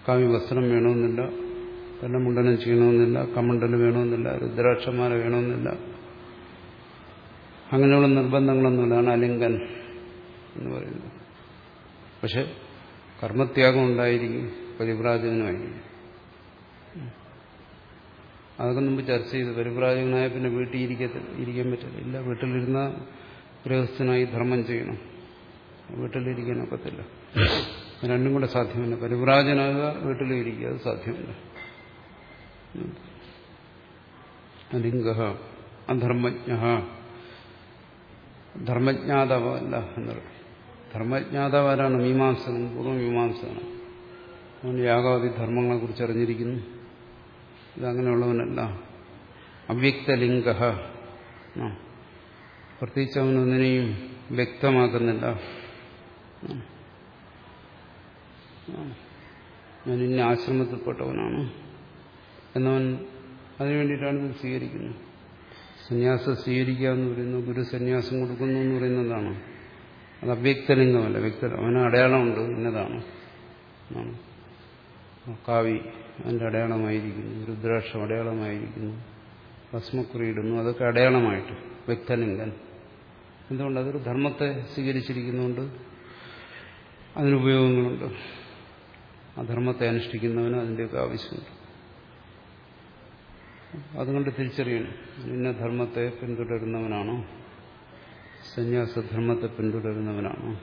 S1: കാവ്യവസ്ത്രം വേണമെന്നില്ല. കല്ലമുണ്ടനം ചെയ്യണമെന്നില്ല കമണ്ടൽ വേണമെന്നില്ല രുദ്രാക്ഷമാല വേണമെന്നില്ല. അങ്ങനെയുള്ള നിർബന്ധങ്ങളൊന്നുമില്ലാണ് അലിംഗൻ എന്ന് പറയുന്നത്. പക്ഷെ കർമ്മത്യാഗം ഉണ്ടായിരിക്കും പരിപ്രാജകനുമായിരിക്കും അതൊക്കെ മുമ്പ് ചർച്ച ചെയ്ത്. പരിപ്രാജകനായ പിന്നെ വീട്ടിൽ ഇരിക്കാൻ പറ്റില്ല. ഇല്ല വീട്ടിലിരുന്ന ഗൃഹസ്ഥനായി ധർമ്മം ചെയ്യണം. വീട്ടിലിരിക്കാൻ ഒക്കത്തില്ല. രണ്ടും കൂടെ സാധ്യമല്ല. പരിപ്രാജനാകുക വീട്ടിലും ഇരിക്കുക അത് സാധ്യമല്ല. അലിംഗ അധർമ്മജ്ഞ. ധർമ്മജ്ഞാതാവല്ല എന്നത് ധർമ്മജ്ഞാതാവാരാണ് മീമാംസകൻ പൂർവമീമാംസകനാണ് അവൻ യാഗാദി ധർമ്മങ്ങളെക്കുറിച്ച് അറിഞ്ഞിരിക്കുന്നു. ഇതങ്ങനെയുള്ളവനല്ല. അവ്യക്തലിംഗ പ്രത്യേകിച്ച് അവനൊന്നിനെയും വ്യക്തമാക്കുന്നില്ല. ഞാൻ ഇന്ന ആശ്രമത്തിൽപ്പെട്ടവനാണ്. എന്നവൻ അതിനു വേണ്ടിയിട്ടാണ് ഇത് സ്വീകരിക്കുന്നത്. സന്യാസം സ്വീകരിക്കുക എന്ന് പറയുന്നത് ഗുരു സന്യാസം കൊടുക്കുന്നു എന്ന് പറയുന്നതാണ്. അത് അവ്യക്തലിംഗമല്ല വ്യക്ത അവന് അടയാളമുണ്ട് എന്നതാണ്. കാവി അതിന്റെ അടയാളമായിരിക്കുന്നു രുദ്രാക്ഷം അടയാളമായിരിക്കുന്നു ഭസ്മക്കുറി ഇടുന്നു അതൊക്കെ അടയാളമായിട്ട് വ്യക്തലിംഗൻ. എന്തുകൊണ്ട്? അതൊരു ധർമ്മത്തെ സ്വീകരിച്ചിരിക്കുന്നുണ്ട് അതിനുപയോഗങ്ങളുണ്ട് ആ ധർമ്മത്തെ അനുഷ്ഠിക്കുന്നവന് അതിന്റെയൊക്കെ ആവശ്യമുണ്ട്. അതുകൊണ്ട് തിരിച്ചറിയണം ഇന്ന ധർമ്മത്തെ പിന്തുടരുന്നവനാണോ? സന്യാസധർമ്മത്തെ പിന്തുടരുന്നവനാണോ?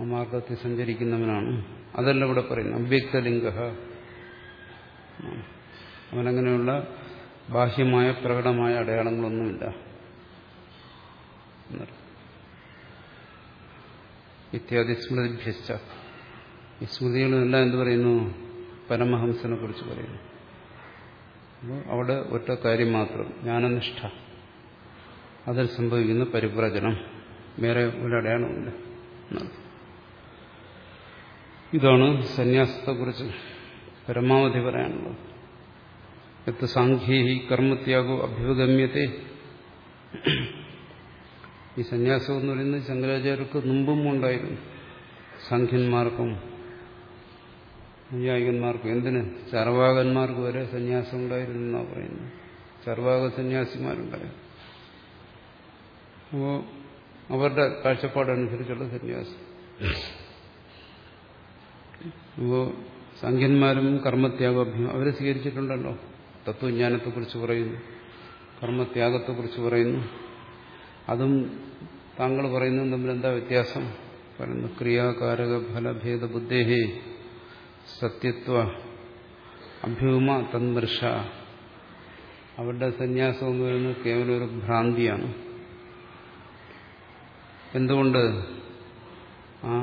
S1: ആ മാർഗത്തിൽ സഞ്ചരിക്കുന്നവനാണോ? അതല്ല ഇവിടെ പറയുന്നത് അവ്യക്തലിംഗ. അവനങ്ങനെയുള്ള ബാഹ്യമായ പ്രകടമായ അടയാളങ്ങളൊന്നുമില്ല. ഇത്യാദി സ്മൃതിഭ്യസ്ത ഈ സ്മൃതികളെല്ലാം എന്ത് പറയുന്നു? പരമഹംസനെ കുറിച്ച് പറയുന്നു. അവിടെ ഒറ്റ കാര്യം മാത്രം. ജ്ഞാനനിഷ്ഠ. അതിൽ സംഭവിക്കുന്ന പരിപ്രചനം വേറെ ഒരു അടയാളമില്ല ഇതാണ് സന്യാസത്തെക്കുറിച്ച് പരമാവധി പറയാനുള്ളത്. എത്ത് സാഖ്യേഹി കർമ്മത്യാഗോ അഭ്യുഗമ്യത്തെ. ഈ സന്യാസം എന്ന് പറയുന്നത് ശങ്കരാചാര്യർക്ക് മുമ്പും ഉണ്ടായിരുന്നു. സാഖ്യന്മാർക്കും നൈയായികന്മാർക്കും എന്തിന്? ചർവാകന്മാർക്ക് വരെ സന്യാസം ഉണ്ടായിരുന്നു എന്നാണ് പറയുന്നത്. ചർവാക സന്യാസിമാരുണ്ടായിരുന്നു അപ്പോൾ അവരുടെ കാഴ്ചപ്പാടനുസരിച്ചുള്ള സന്യാസം. അപ്പോൾ സംഖ്യന്മാരും കർമ്മത്യാഗാഭ്യം അവർ സ്വീകരിച്ചിട്ടുണ്ടല്ലോ. തത്വജ്ഞാനത്തെക്കുറിച്ച് പറയുന്നു. കർമ്മത്യാഗത്തെക്കുറിച്ച് പറയുന്നു. അതും താങ്കൾ പറയുന്നതും തമ്മിൽ എന്താ വ്യത്യാസം? പറയുന്നു ക്രിയാകാരക ഫലഭേദ ബുദ്ധേഹി സത്യത്വ അഭ്യൂമ തന്മൃഷ. അവരുടെ സന്യാസം എന്ന് പറയുന്നത് കേവലം ഒരു ഭ്രാന്തിയാണ്. എന്തുകൊണ്ട്? ആ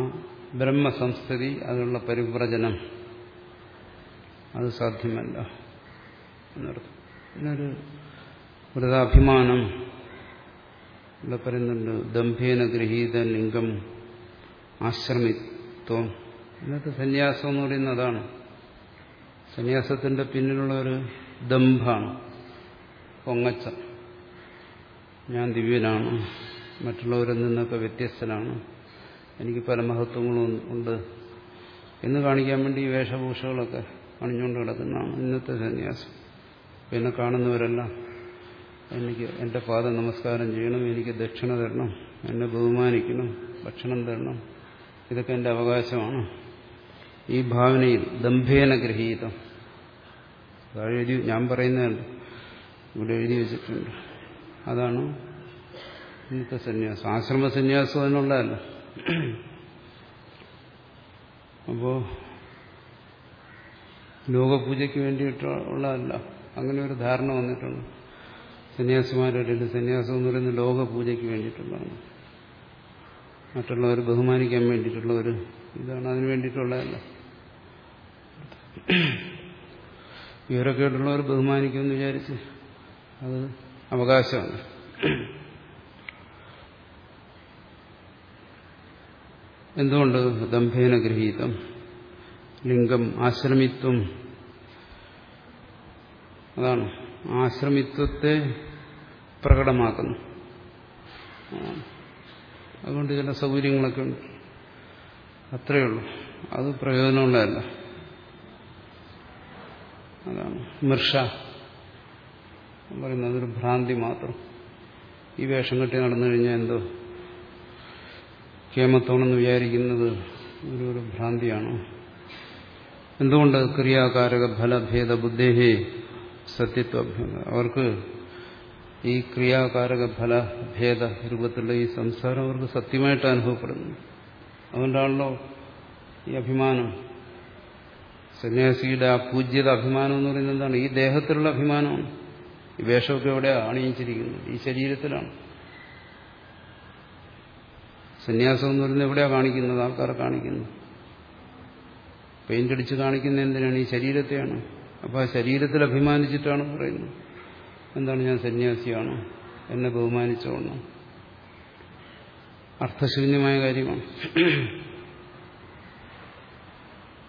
S1: ബ്രഹ്മസംസ്ഥിതി അതിനുള്ള പരിവ്രജനം. അത് സാധ്യമല്ല എന്നർത്ഥം. പിന്നൊരു വൃതാഭിമാനം ഇവിടെ പറയുന്നുണ്ട് ദംഭേന ഗൃഹീത ലിംഗം ആശ്രമിത്വം. ഇന്നത്തെ സന്യാസം എന്ന് പറയുന്നത് അതാണ്. സന്യാസത്തിന്റെ പിന്നിലുള്ള ഒരു ദമ്പാണ് പൊങ്ങച്ച. ഞാൻ ദിവ്യനാണ്. മറ്റുള്ളവരിൽ നിന്നൊക്കെ വ്യത്യസ്തനാണ്. എനിക്ക് പല മഹത്വങ്ങളും ഉണ്ട്. എന്ന് കാണിക്കാൻ വേണ്ടി വേഷഭൂഷകളൊക്കെ അണിഞ്ഞുകൊണ്ട് കിടക്കുന്നതാണ് ഇന്നത്തെ സന്യാസം. പിന്നെ കാണുന്നവരെല്ലാം. എനിക്ക് എന്റെ പാദ നമസ്കാരം ചെയ്യണം എനിക്ക് ദക്ഷിണ തരണം എന്നെ ബഹുമാനിക്കണം ഭക്ഷണം തരണം. ഇതൊക്കെ എന്റെ അവകാശമാണ്. ഈ ഭാവനയിൽ ദംഭേന ഗ്രഹീതം. എഴുതി ഞാൻ പറയുന്നതല്ല. ഇവിടെ എഴുതി വെച്ചിട്ടുണ്ട്. അതാണ് ഇന്നത്തെ സന്യാസം. ആശ്രമ സന്യാസം അതിനുള്ളതല്ല. അപ്പോ ലോകപൂജയ്ക്ക് വേണ്ടിയിട്ടുള്ളതല്ല. അങ്ങനെ ഒരു ധാരണ വന്നിട്ടുണ്ട്. സന്യാസിമാരുടെ സന്യാസം എന്ന് പറയുന്നത് ലോകപൂജയ്ക്ക് വേണ്ടിയിട്ടുള്ളതാണ്. മറ്റുള്ളവർ ബഹുമാനിക്കാൻ വേണ്ടിയിട്ടുള്ള ഒരു ഇതാണ്. അതിന് വേണ്ടിയിട്ടുള്ളതല്ല. ഇവരൊക്കെ കേട്ടുള്ളവർ ബഹുമാനിക്കുമെന്ന് വിചാരിച്ച് അത് അവകാശമാണ്. എന്തുകൊണ്ട് ദംഭേന ഗൃഹീതം? ലിംഗം ആശ്രമിത്വം. അതാണ്. ആശ്രമിത്വത്തെ പ്രകടമാക്കുന്നു. അതുകൊണ്ട് ചില സൗകര്യങ്ങളൊക്കെ ഉണ്ട്. അത്രയേ ഉള്ളൂ. അത് പ്രയോജനമുള്ളതല്ല. അതാണ്. മിർഷ പറയുന്നത് അതൊരു ഭ്രാന്തി മാത്രം. ഈ വേഷം കെട്ടി നടന്നു കഴിഞ്ഞാൽ എന്തോ കേമത്തോണെന്ന് വിചാരിക്കുന്നത് ഒരു ഒരു ഭ്രാന്തിയാണോ? എന്തുകൊണ്ട് ക്രിയാകാരക ഫലഭേദ ബുദ്ധേഹി സത്യത്വഭ്യം? അവർക്ക് ഈ ക്രിയാകാരക ഫലഭേദ രൂപത്തിലുള്ള ഈ സംസാരം അവർക്ക് സത്യമായിട്ട് അനുഭവപ്പെടുന്നു. അതുകൊണ്ടാണല്ലോ ഈ അഭിമാനം സന്യാസിയുടെ ആ പൂജ്യത അഭിമാനം എന്ന് പറയുന്നത് എന്താണ്? ഈ ദേഹത്തിലുള്ള അഭിമാനമാണ്. ഈ വേഷമൊക്കെ എവിടെ അണിയിച്ചിരിക്കുന്നത്? ഈ ശരീരത്തിലാണ്. സന്യാസം എന്ന് പറയുന്നത് എവിടെയാണ് കാണിക്കുന്നത്? ആൾക്കാരെ കാണിക്കുന്നത് പെയിന്റ് അടിച്ച് കാണിക്കുന്ന എന്തിനാണ്? ഈ ശരീരത്തെയാണ്. അപ്പോൾ ആ ശരീരത്തിൽ അഭിമാനിച്ചിട്ടാണ് പറയുന്നത്. എന്താണ് ഞാൻ സന്യാസിയാണ്? എന്നെ ബഹുമാനിച്ചോണം അർത്ഥശൂന്യമായ കാര്യമാണ്.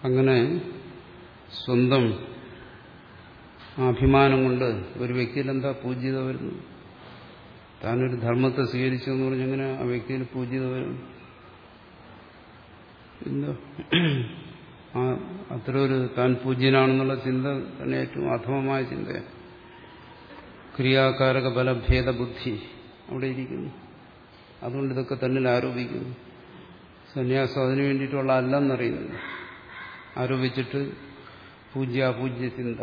S1: അങ്ങനെ സ്വന്തം അഭിമാനം കൊണ്ട് ഒരു വ്യക്തിയിൽ എന്താ പൂജ്യത വരുന്നു താനൊരു ധർമ്മത്തെ സ്വീകരിച്ചു എന്ന് പറഞ്ഞങ്ങനെ ആ വ്യക്തിയിൽ പൂജ്യത വരും? എന്തോ? ആ അത്ര ഒരു താൻ പൂജ്യനാണെന്നുള്ള ചിന്ത തന്നെ ഏറ്റവും അധമമായ ചിന്തയാണ്. ക്രിയാകാരക ബലഭേദ ബുദ്ധി അവിടെ ഇരിക്കുന്നു. അതുകൊണ്ട് ഇതൊക്കെ തന്നിൽ ആരോപിക്കുന്നു. സന്യാസം അതിനു വേണ്ടിയിട്ടുള്ള അല്ലെന്നറിയുന്നില്ല. ആരോപിച്ചിട്ട് പൂജ്യ അപൂജ്യ ചിന്ത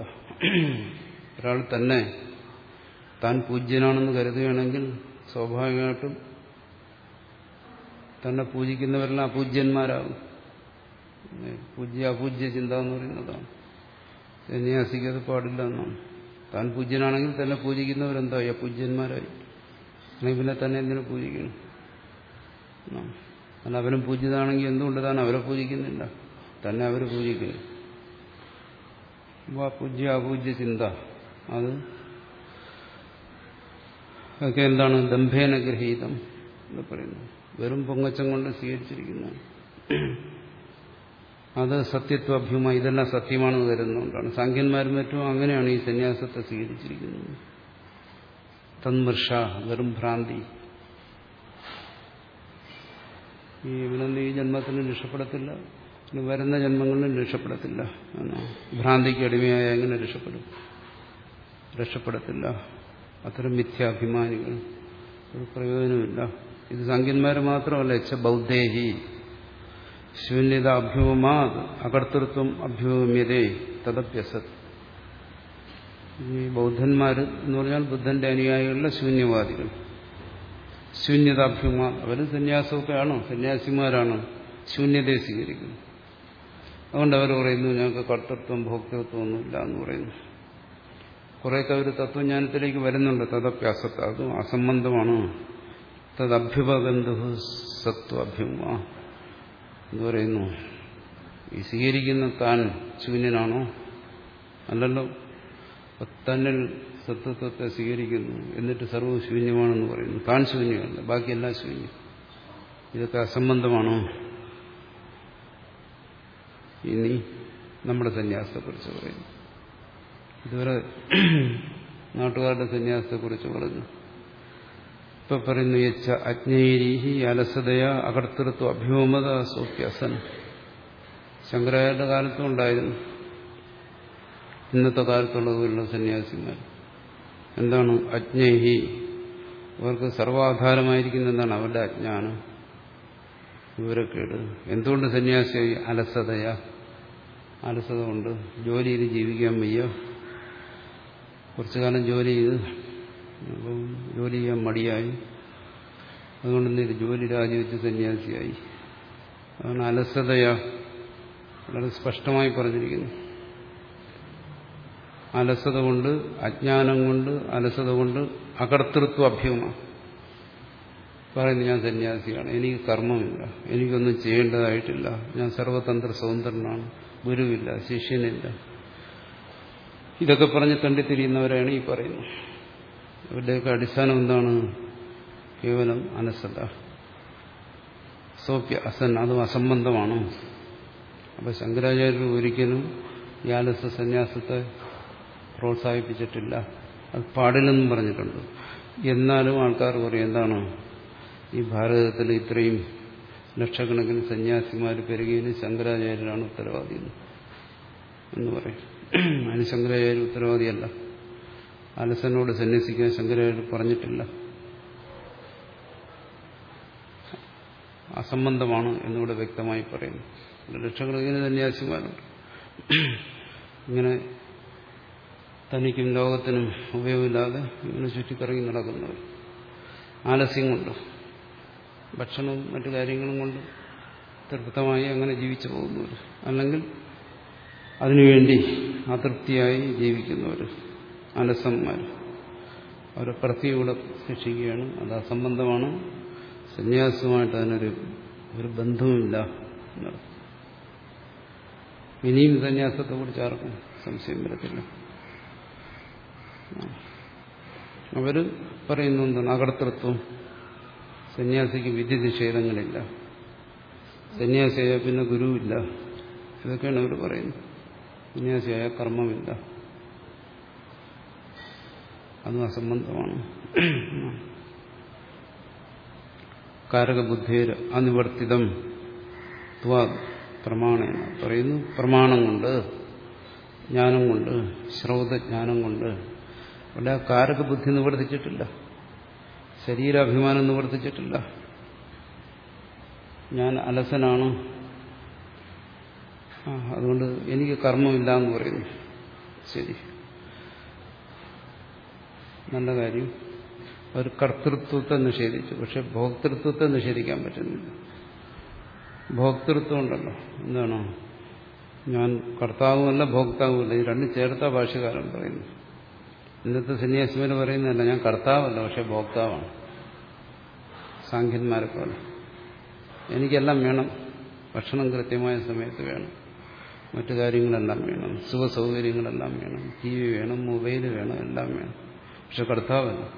S1: ഒരാൾ തന്നെ താൻ പൂജ്യനാണെന്ന് കരുതുകയാണെങ്കിൽ സ്വാഭാവികമായിട്ടും തന്നെ പൂജിക്കുന്നവരെല്ലാം അപൂജ്യന്മാരാകും. പൂജ്യ അപൂജ്യ ചിന്ത എന്ന് പറയുന്നതാണ്. സന്യാസിക്കത് പാടില്ല എന്നാണ്. താൻ പൂജ്യനാണെങ്കിൽ തന്നെ പൂജിക്കുന്നവരെന്തായി അപൂജ്യന്മാരായി അല്ലെങ്കിൽ പിന്നെ തന്നെ എന്തിനു പൂജിക്കണം? അല്ല അവനും പൂജ്യതാണെങ്കിൽ എന്തുകൊണ്ട് താൻ അവരെ പൂജിക്കുന്നില്ല? തന്നെ അവർ പൂജിക്കുന്നു പൂജ്യ അപൂജ്യ ചിന്ത. അത് ഒക്കെ എന്താണ്? ദംഭേന ഗ്രഹീതം എന്ന് പറയുന്നു വെറും പൊങ്ങച്ചം കൊണ്ട് സ്വീകരിച്ചിരിക്കുന്നു. അത് സത്യത്വഭ്യമായി ഇതെല്ലാം സത്യമാണെന്ന് കരുതുന്നതുകൊണ്ടാണ് സാഖ്യന്മാരും മറ്റും അങ്ങനെയാണ് ഈ സന്യാസത്തെ സ്വീകരിച്ചിരിക്കുന്നത്. തന്മർഷ വെറും ഭ്രാന്തി. ഈ ഇവനൊന്നും ഈ ജന്മത്തിന് രക്ഷപ്പെടത്തില്ല. വരുന്ന ജന്മങ്ങളിലും രക്ഷപ്പെടത്തില്ല. ഭ്രാന്തിക്ക് അടിമയായ എങ്ങനെ രക്ഷപ്പെടും? രക്ഷപ്പെടത്തില്ല. അത്തരം മിഥ്യാഭിമാനികൾ. ഒരു പ്രയോജനമില്ല ഇത് സംഖ്യന്മാർ മാത്രമല്ല എച്ച ബൗദ്ധേഹി. ശൂന്യത അഭ്യൂമാ അകർത്തൃത്വം അഭ്യൂമ്യതേ തദപ്യസത് ഈ ബൗദ്ധന്മാർ എന്ന് പറഞ്ഞാൽ ബുദ്ധന്റെ അനുയായികളുടെ ശൂന്യവാദികൾ. ശൂന്യതാഭ്യൂമ അവർ സന്യാസമൊക്കെ ആണോ? സന്യാസിമാരാണ്? ശൂന്യതയെ സ്വീകരിക്കുന്നത് അതുകൊണ്ട് അവർ പറയുന്നു ഞങ്ങൾക്ക് കർത്തൃത്വം ഭോക്തൃത്വം ഒന്നുമില്ല എന്ന് പറയുന്നു. കുറേയൊക്കെ അവർ തത്വജ്ഞാനത്തിലേക്ക് വരുന്നുണ്ട്. തദപ്യാസത്ത് അതും അസംബന്ധമാണ്. തദഭ്യുപഗന്ധു സത്വഭ്യൂമ എന്ന് പറയുന്നു. ഈ സ്വീകരിക്കുന്ന താൻ ശൂന്യനാണോ? അല്ലല്ലോ. തന്നിൽ സത്വത്വത്തെ സ്വീകരിക്കുന്നു. എന്നിട്ട് സർവ ശൂന്യമാണെന്ന് പറയുന്നു. താൻ ശൂന്യമല്ല ബാക്കിയെല്ലാം ശൂന്യം. ഇതൊക്കെ അസംബന്ധമാണോ? ഇനി നമ്മുടെ സന്യാസത്തെക്കുറിച്ച് പറയുന്നു. ഇതുവരെ നാട്ടുകാരുടെ സന്യാസത്തെക്കുറിച്ച് പറഞ്ഞു. ഇപ്പൊ പറയുന്നു യച്ച അജ്ഞേരീഹി അലസതയ അകർത്തൃത്വ അഭ്യോമത സോപ്യസൻ ശങ്കരാചാര്യ കാലത്തും ഉണ്ടായിരുന്നു. ഇന്നത്തെ കാലത്തുള്ളതുപോലുള്ള സന്യാസിമാർ എന്താണ് അജ്ഞേഹി? അവർക്ക് സർവാധാരമായിരിക്കുന്ന എന്താണ് അവരുടെ അജ്ഞാനം. വിവരക്കേട് എന്തുകൊണ്ട് സന്യാസിയായി അലസതയ? അലസത കൊണ്ട് ജോലി ചെയ്ത് ജീവിക്കാൻ വയ്യ. കുറച്ചു കാലം ജോലി ചെയ്ത് ജോലി ചെയ്യാൻ മടിയായി. അതുകൊണ്ട് നീ ജോലി രാജിവെച്ച് സന്യാസിയായി. അതാണ് അലസതയ. വളരെ സ്പഷ്ടമായി പറഞ്ഞിരിക്കുന്നു. അലസത കൊണ്ട് അജ്ഞാനം കൊണ്ട് അലസത കൊണ്ട് അകർത്തൃത്വ അഭ്യൂമം പറയുന്നു ഞാൻ സന്യാസിയാണ്. എനിക്ക് കർമ്മമില്ല. എനിക്കൊന്നും ചെയ്യേണ്ടതായിട്ടില്ല. ഞാൻ സർവതന്ത്ര സ്വതന്ത്രനാണ്. ഗുരുവില്ല ശിഷ്യനില്ല. ഇതൊക്കെ പറഞ്ഞ് തണ്ടിത്തിരിയുന്നവരാണ് ഈ പറയുന്നത്. ഇവരുടെയൊക്കെ അടിസ്ഥാനം എന്താണ്? കേവലം അനസത സോപ്യ അസൻ അതും അസംബന്ധമാണ്. അപ്പൊ ശങ്കരാചാര്യർ ഒരിക്കലും ഈ ആലസ സന്യാസത്തെ പ്രോത്സാഹിപ്പിച്ചിട്ടില്ല. അത് പാടില്ലെന്നും പറഞ്ഞിട്ടുണ്ട്. എന്നാലും ആൾക്കാർ പറയും എന്താണ്? ഈ ഭാരതത്തിൽ ഇത്രയും ലക്ഷക്കണക്കിന് സന്യാസിമാർ പെരുകിയതിന് ശങ്കരാചാര്യരാണ് ഉത്തരവാദി എന്ന് പറയും. അതിന് ശങ്കരാചാര്യ ഉത്തരവാദിയല്ല. അലസനോട് സന്യസിക്കാൻ ശങ്കരാചാര്യ പറഞ്ഞിട്ടില്ല. അസംബന്ധമാണ് എന്നിവിടെ വ്യക്തമായി പറയുന്നു. ലക്ഷക്കണക്കിന് സന്യാസിമാരുണ്ട്. ഇങ്ങനെ തനിക്കും ലോകത്തിനും ഉപയോഗമില്ലാതെ ഇങ്ങനെ ചുറ്റിക്കറങ്ങി നടക്കുന്നവർ ആലസ്യം കൊണ്ട് ഭക്ഷണവും മറ്റു കാര്യങ്ങളും കൊണ്ട് തൃപ്തമായി അങ്ങനെ ജീവിച്ചു പോകുന്നവർ അല്ലെങ്കിൽ അതിനുവേണ്ടി അതൃപ്തിയായി ജീവിക്കുന്നവർ അലസന്മാർ അവരെ പ്രത്യേകൂടെ ശിക്ഷിക്കുകയാണ്. അത് അസംബന്ധമാണ്. സന്യാസവുമായിട്ട് അതിനൊരു ഒരു ബന്ധവുമില്ല എന്നർത്ഥം ഇനിയും സന്യാസത്തെക്കുറിച്ച് ആർക്കും സംശയം വരത്തില്ല. അവർ പറയുന്നു എന്താണ്? അകർത്തൃത്വം സന്യാസിക്ക് വിധി നിഷേധങ്ങളില്ല സന്യാസിയായ പിന്നെ ഗുരുവില്ല. ഇതൊക്കെയാണ് അവർ പറയുന്നത്. സന്യാസിയായ കർമ്മമില്ല. അതും അസംബന്ധമാണ്. കാരകബുദ്ധിയിൽ അനിവർത്തിതം ത്വാ പ്രമാണേന. പറയുന്നു പ്രമാണം കൊണ്ട് ജ്ഞാനം കൊണ്ട് ശ്രൗതജ്ഞാനം കൊണ്ട്. അവിടെ കാരകബുദ്ധി നിവർത്തിച്ചിട്ടില്ല. ശരീരാഭിമാനം നിവർത്തിച്ചിട്ടില്ല. ഞാൻ അലസനാണ്. അതുകൊണ്ട് എനിക്ക് കർമ്മമില്ല എന്ന് പറയുന്നു. ശരി. നല്ല കാര്യം. അവർ കർത്തൃത്വത്തെ നിഷേധിച്ചു. പക്ഷെ ഭോക്തൃത്വത്തെ നിഷേധിക്കാൻ പറ്റുന്നില്ല. ഭോക്തൃത്വം ഉണ്ടല്ലോ. എന്താണോ? ഞാൻ കർത്താവുമല്ല ഭോക്താവുമല്ല. ഈ രണ്ടും ചേർത്ത ഭാഷകാരം പറയുന്നു. ഇന്നത്തെ സന്യാസിമാർ പറയുന്നതല്ല ഞാൻ കർത്താവല്ല പക്ഷെ ഭോക്താവാണ്. സാഖ്യന്മാരെ പോലെ. എനിക്കെല്ലാം വേണം. ഭക്ഷണം കൃത്യമായ സമയത്ത് വേണം. മറ്റു കാര്യങ്ങളെല്ലാം വേണം. സുഖസൗകര്യങ്ങളെല്ലാം വേണം. ടി വി വേണം മൊബൈൽ വേണം എല്ലാം വേണം. പക്ഷെ കർത്താവല്ല.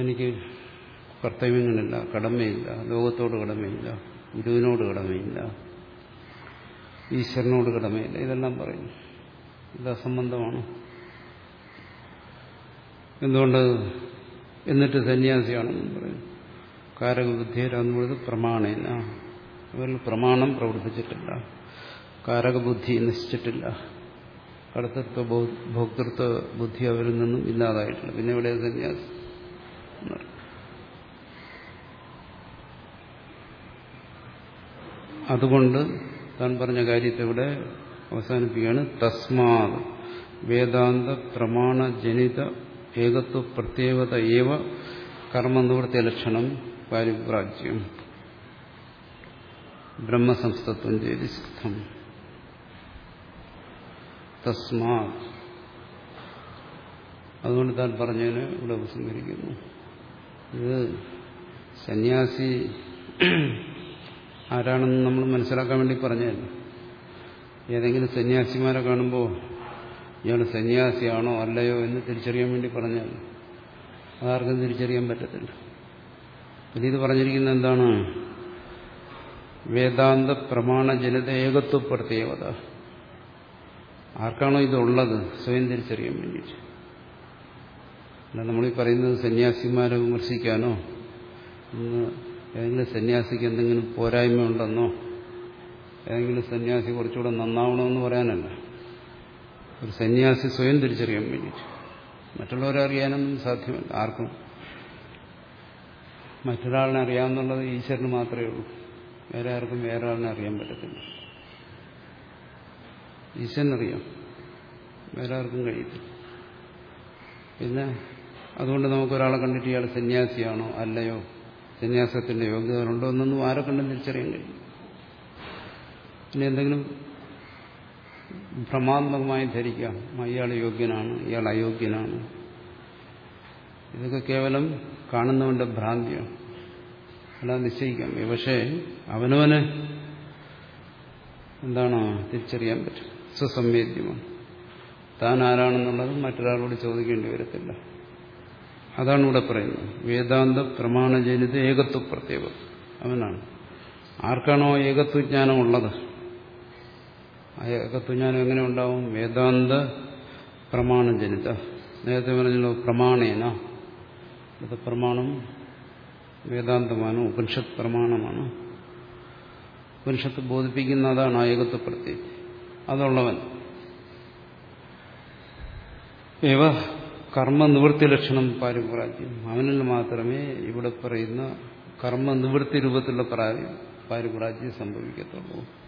S1: എനിക്ക് കർത്തവ്യങ്ങളില്ല കടമയില്ല ലോകത്തോട് കടമയില്ല ഗുരുവിനോട് കടമയില്ല ഈശ്വരനോട് കടമയില്ല. ഇതെല്ലാം പറയുന്നു. ഇത് അസംബന്ധമാണ്. എന്തുകൊണ്ട് എന്നിട്ട് സന്യാസിയാണെന്ന് പറയുന്നു കാരകബുദ്ധിയിലാണെന്നുള്ളത് പ്രമാണേന. അവരിൽ പ്രമാണം പ്രവർത്തിച്ചിട്ടില്ല. കാരകബുദ്ധി നശിച്ചിട്ടില്ല. കടത്തത്വ ഭോക്തൃത്വ ബുദ്ധി അവരിൽ നിന്നും ഇല്ലാതായിട്ടില്ല. പിന്നെ ഇവിടെ സന്യാസി? അതുകൊണ്ട് താൻ പറഞ്ഞ കാര്യത്തെ ഇവിടെ അവസാനിപ്പിക്കുകയാണ്. തസ്മാത് വേദാന്ത പ്രമാണ ജനിത ഏകത്വ പ്രത്യേകത ഏവ കർമ്മനിവൃത്തി ലക്ഷണം പാരിപ്രാജ്യം ബ്രഹ്മസംസ്ഥത്വം ചെയ്തി സിദ്ധം. തസ്മാ അതുകൊണ്ട് താൻ പറഞ്ഞതിന് ഇവിടെ ഉപസംഹരിക്കുന്നു ഇത് സന്യാസി ആരാണെന്ന് നമ്മൾ മനസ്സിലാക്കാൻ വേണ്ടി പറഞ്ഞതല്ല? ഏതെങ്കിലും സന്യാസിമാരെ കാണുമ്പോൾ ഇയാൾ സന്യാസിയാണോ അല്ലയോ എന്ന് തിരിച്ചറിയാൻ വേണ്ടി പറഞ്ഞു അതാർക്കും തിരിച്ചറിയാൻ പറ്റത്തില്ല. പിന്നെ ഇത് പറഞ്ഞിരിക്കുന്ന എന്താണ്? വേദാന്ത പ്രമാണ ജനത ഏകത്വ പ്രത്യേകത ആർക്കാണോ ഇതുള്ളത്? സ്വയം തിരിച്ചറിയാൻ വേണ്ടിയിട്ട്. അല്ല നമ്മളീ പറയുന്നത് സന്യാസിമാരെ വിമർശിക്കാനോ ഇന്ന് ഏതെങ്കിലും സന്യാസിക്ക് എന്തെങ്കിലും പോരായ്മ ഉണ്ടെന്നോ ഏതെങ്കിലും സന്യാസി കുറച്ചുകൂടെ നന്നാവണമെന്ന് പറയാനല്ല. ഒരു സന്യാസി സ്വയം തിരിച്ചറിയാൻ വേണ്ടിയിട്ട്. മറ്റുള്ളവരെ അറിയാനൊന്നും സാധ്യമല്ല. ആർക്കും മറ്റൊരാളിനെ അറിയാമെന്നുള്ളത് ഈശ്വരന് മാത്രമേ ഉള്ളൂ. വേറെ ആർക്കും വേറെ ആളിനെ അറിയാൻ പറ്റത്തില്ല. ഈശ്വരനറിയാം. വേറെ ആർക്കും കഴിയത്തില്ല. പിന്നെ അതുകൊണ്ട് നമുക്ക് ഒരാളെ കണ്ടിട്ട് ഇയാൾ സന്യാസിയാണോ അല്ലയോ? സന്യാസത്തിന്റെ യോഗ്യതകളുണ്ടോ എന്നൊന്നും ആരെ കണ്ടും തിരിച്ചറിയാൻ കഴിയും പിന്നെ എന്തെങ്കിലും ഭ്രമാത്മകമായി ധരിക്കാം. ഇയാൾ യോഗ്യനാണ് ഇയാൾ അയോഗ്യനാണ്. ഇതൊക്കെ കേവലം കാണുന്നവന്റെ ഭ്രാന്തിയാണ്. അല്ലാതെ നിശ്ചയിക്കാം. പക്ഷേ അവനവന് എന്താണ് തിരിച്ചറിയാൻ പറ്റും? സ്വസംവേദ്യമാണ് താൻ ആരാണെന്നുള്ളത് മറ്റൊരാളോട് ചോദിക്കേണ്ടി വരത്തില്ല. അതാണ് ഇവിടെ പറയുന്നത്. വേദാന്ത പ്രമാണജനിത ഏകത്വ പ്രത്യേകം അവനാണ്. ആർക്കാണോ ഏകത്വജ്ഞാനം ഉള്ളത് ആ ഏകത്വജ്ഞാനം എങ്ങനെ ഉണ്ടാവും? വേദാന്ത പ്രമാണം ജനിത നേരത്തെ പറഞ്ഞല്ലോ പ്രമാണേന. ഇത് പ്രമാണം വേദാന്തമാണ് ഉപനിഷത്ത് പ്രമാണമാണ്. ഉപനിഷത്ത് ബോധിപ്പിക്കുന്ന അതാണ് ഏകത്വ പ്രത്യേകം അതുള്ളവൻ. ഇവ കർമ്മനിവൃത്തി ലക്ഷണം പാരിപ്രാജ്യം. അവനിൽ മാത്രമേ ഇവിടെ പറയുന്ന കർമ്മനിവൃത്തി രൂപത്തിലുള്ള പാരിപ്രാജ്യം സംഭവിക്കത്തുള്ളൂ.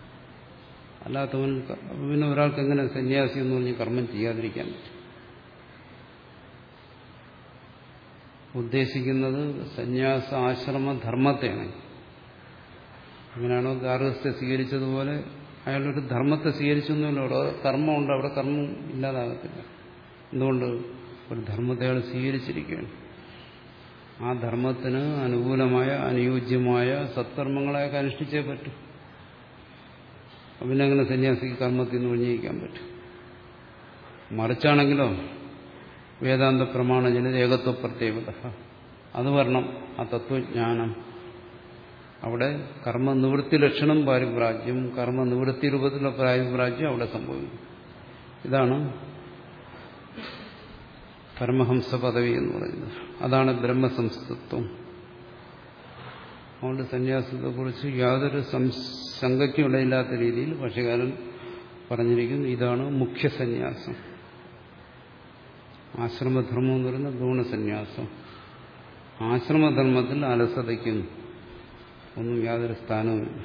S1: അല്ലാത്തവൻ പിന്നെ ഒരാൾക്ക് എങ്ങനെ സന്യാസി എന്ന് പറഞ്ഞ് കർമ്മം ചെയ്യാതിരിക്കാൻ ഉദ്ദേശിക്കുന്നത് സന്യാസ ആശ്രമ ധർമ്മത്തെയാണ്. അങ്ങനെയാണോ ഗാർഹസ്ഥ്യ സ്വീകരിച്ചതുപോലെ അയാളൊരു ധർമ്മത്തെ സ്വീകരിച്ചൊന്നുമില്ല അവിടെ കർമ്മമുണ്ട് അവിടെ കർമ്മം ഇല്ലാതാകത്തില്ല. എന്തുകൊണ്ട്? ഒരു ധർമ്മത്തെ അയാൾ സ്വീകരിച്ചിരിക്കുകയാണ്. ആ ധർമ്മത്തിന് അനുകൂലമായ അനുയോജ്യമായ സത്കർമ്മങ്ങളെയൊക്കെ അനുഷ്ഠിച്ചേ പറ്റും. പിന്നെ അങ്ങനെ സന്യാസിക്ക് കർമ്മത്തിൽ നിന്ന് ഒഴിഞ്ഞിരിക്കാൻ പറ്റും. മറിച്ചാണെങ്കിലോ വേദാന്ത പ്രമാണ ജനിത ഏകത്വ പ്രത്യേകത അത് വരണം ആ തത്വജ്ഞാനം. അവിടെ കർമ്മനിവൃത്തി ലക്ഷണം പാരിപ്രാജ്യം കർമ്മനിവൃത്തി രൂപത്തിലുള്ള പാരിപ്രാജ്യം അവിടെ സംഭവിക്കും. ഇതാണ് പരമഹംസ പദവി എന്ന് പറയുന്നത്. അതാണ് ബ്രഹ്മസംസ്കൃത്വം. അതുകൊണ്ട് സന്യാസത്തെക്കുറിച്ച് യാതൊരു ശങ്കയ്ക്കും ഇടയില്ലാത്ത രീതിയിൽ ഭക്ഷ്യകാരൻ പറഞ്ഞിരിക്കുന്നു. ഇതാണ് മുഖ്യ സന്യാസം. ആശ്രമധർമ്മം എന്ന് പറയുന്ന ഗുണസന്യാസം ആശ്രമധർമ്മത്തിൽ അലസതയ്ക്കും ഒന്നും യാതൊരു സ്ഥാനവുമില്ല.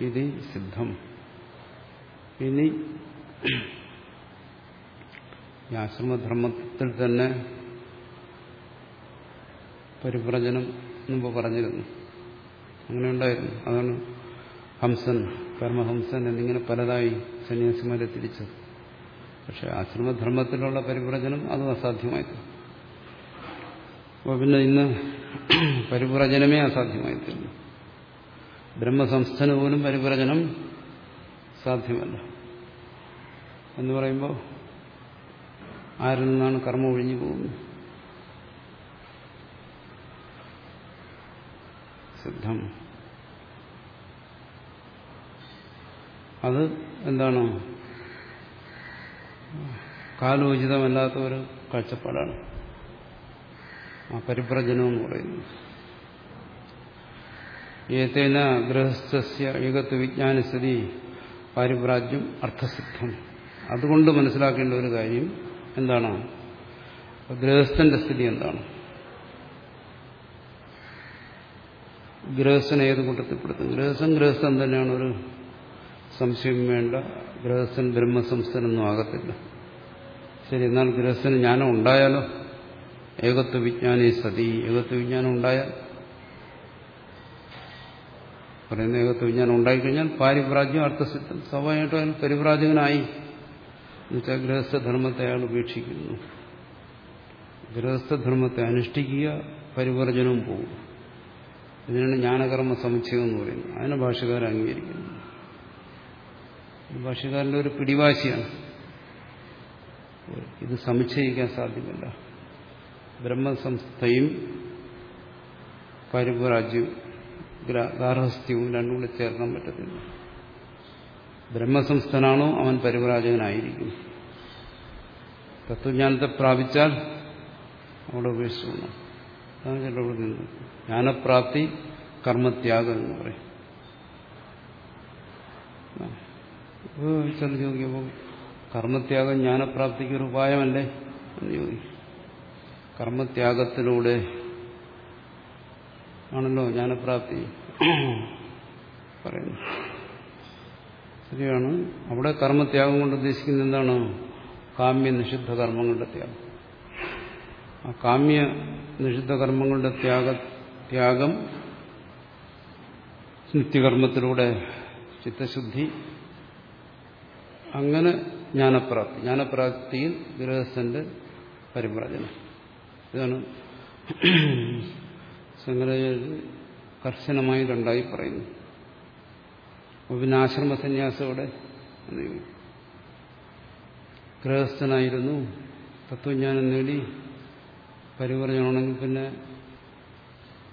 S1: ഇത് സിദ്ധം. ഇനി ആശ്രമധർമ്മത്തിൽ തന്നെ പരിപ്രജനം മുമ്പ് പറഞ്ഞിരുന്നു. അങ്ങനെ ഉണ്ടായിരുന്നു. അതാണ് ഹംസൻ കർമ്മഹംസൻ എന്നിങ്ങനെ പലതായി സന്യാസിമാരെ തിരിച്ചത്. പക്ഷെ ആശ്രമധർമ്മത്തിലുള്ള പരിപ്രജനം അതും അസാധ്യമായി അപ്പോൾ പിന്നെ ഇന്ന് പരിവ്രജനമേ അസാധ്യമായി ബ്രഹ്മസംസ്ഥന പോലും പരിവ്രജനം സാധ്യമല്ല. എന്ന് പറയുമ്പോൾ ആരിൽ നിന്നാണ് കർമ്മം ഒഴിഞ്ഞു പോകുന്നത്? സിദ്ധം. അത് എന്താണ്? കാലോചിതമല്ലാത്ത ഒരു കാഴ്ചപ്പാടാണ്. ആ പരിപ്രജനം എന്ന് പറയുന്നത് ഏതേന ഗൃഹസ്ഥ്യ ഏകത്വ വിജ്ഞാനസ്ഥിതി പാരിപ്രാജ്യം അർത്ഥസിദ്ധം. അതുകൊണ്ട് മനസ്സിലാക്കേണ്ട ഒരു കാര്യം എന്താണ്? ഗൃഹസ്ഥന്റെ സ്ഥിതി എന്താണ്? ഗൃഹസ്ഥൻ ഏത് കൂട്ടത്തിൽപ്പെടുത്തും? ഗൃഹസ്ഥൻ ഗൃഹസ്ഥൻ തന്നെയാണ് ഒരു സംശയം വേണ്ട. ഗൃഹസ്ഥൻ ബ്രഹ്മസംസ്ഥനൊന്നും ആകത്തില്ല. ശരി എന്നാൽ ഗൃഹസ്ഥന് ജ്ഞാനം ഉണ്ടായാലോ? ഏകത്വ വിജ്ഞാനി സതി. ഏകത്വ വിജ്ഞാനം ഉണ്ടായാൽ? പറയുന്ന ഏകത്വ വിജ്ഞാനം ഉണ്ടായിക്കഴിഞ്ഞാൽ പാരിപ്രാജ്യം അർത്ഥസിദ്ധം. സ്വാഭാവികമായിട്ടും അയാൾ പരിപ്രാജകനായി എന്നുവെച്ചാൽ ഗൃഹസ്ഥധർമ്മത്തെ അയാൾ ഉപേക്ഷിക്കുന്നു. ഗൃഹസ്ഥധർമ്മത്തെ അനുഷ്ഠിക്കുക പരിവർജനവും പോകും. ഇതിനാണ് ജ്ഞാനകർമ്മ സമുച്ചയം എന്ന് പറയുന്നത്. അതിനെ ഭാഷകാരൻ അംഗീകരിക്കുന്നു. ഭാഷകാരന്റെ ഒരു പിടിവാശിയാണ്. ഇത് സമുച്ചയിക്കാൻ സാധ്യമല്ല ബ്രഹ്മസംസ്ഥയും പരിപരാജ്യവും ഗാർഹസ്ഥ്യവും രണ്ടും കൂടെ ചേർക്കാൻ പറ്റത്തില്ല. ബ്രഹ്മസംസ്ഥനാണോ അവൻ പരിപരാജകനായിരിക്കും തത്വജ്ഞാനത്തെ പ്രാപിച്ചാൽ അവിടെ ഉപേക്ഷിച്ചു അതാണ് ചിലപ്പോൾ ജ്ഞാനപ്രാപ്തി കർമ്മത്യാഗം എന്ന് പറയും ചെന്ന് ചോദിക്കുമ്പോൾ കർമ്മത്യാഗം ജ്ഞാനപ്രാപ്തിക്ക് ഒരു ഉപായമല്ലേ എന്ന് ചോദിക്കും. കർമ്മത്യാഗത്തിലൂടെ ആണല്ലോ ജ്ഞാനപ്രാപ്തി പറയുന്നു ശരിയാണ്. അവിടെ കർമ്മത്യാഗം കൊണ്ട് ഉദ്ദേശിക്കുന്നത് എന്താണ്? കാമ്യ നിഷിദ്ധ കർമ്മങ്ങളുടെ ത്യാഗം ആ കാമ്യ നിഷിദ്ധ കർമ്മങ്ങളുടെ ത്യാഗ ത്യാഗം നിത്യകർമ്മത്തിലൂടെ ചിത്തശുദ്ധി അങ്ങനെ ജ്ഞാനപ്രാപ്തി. ജ്ഞാനപ്രാപ്തിയിൽ ഗൃഹസ്ഥന്റെ പരിമ്രാജനം ഇതാണ് ശങ്കരാചാര്യ കർശനമായി രണ്ടായി പറയുന്നു. പിന്നെ ആശ്രമസന്യാസോടെ ഗൃഹസ്ഥനായിരുന്നു. തത്വജ്ഞാനം നേടി പരിവർജനമാണെങ്കിൽ പിന്നെ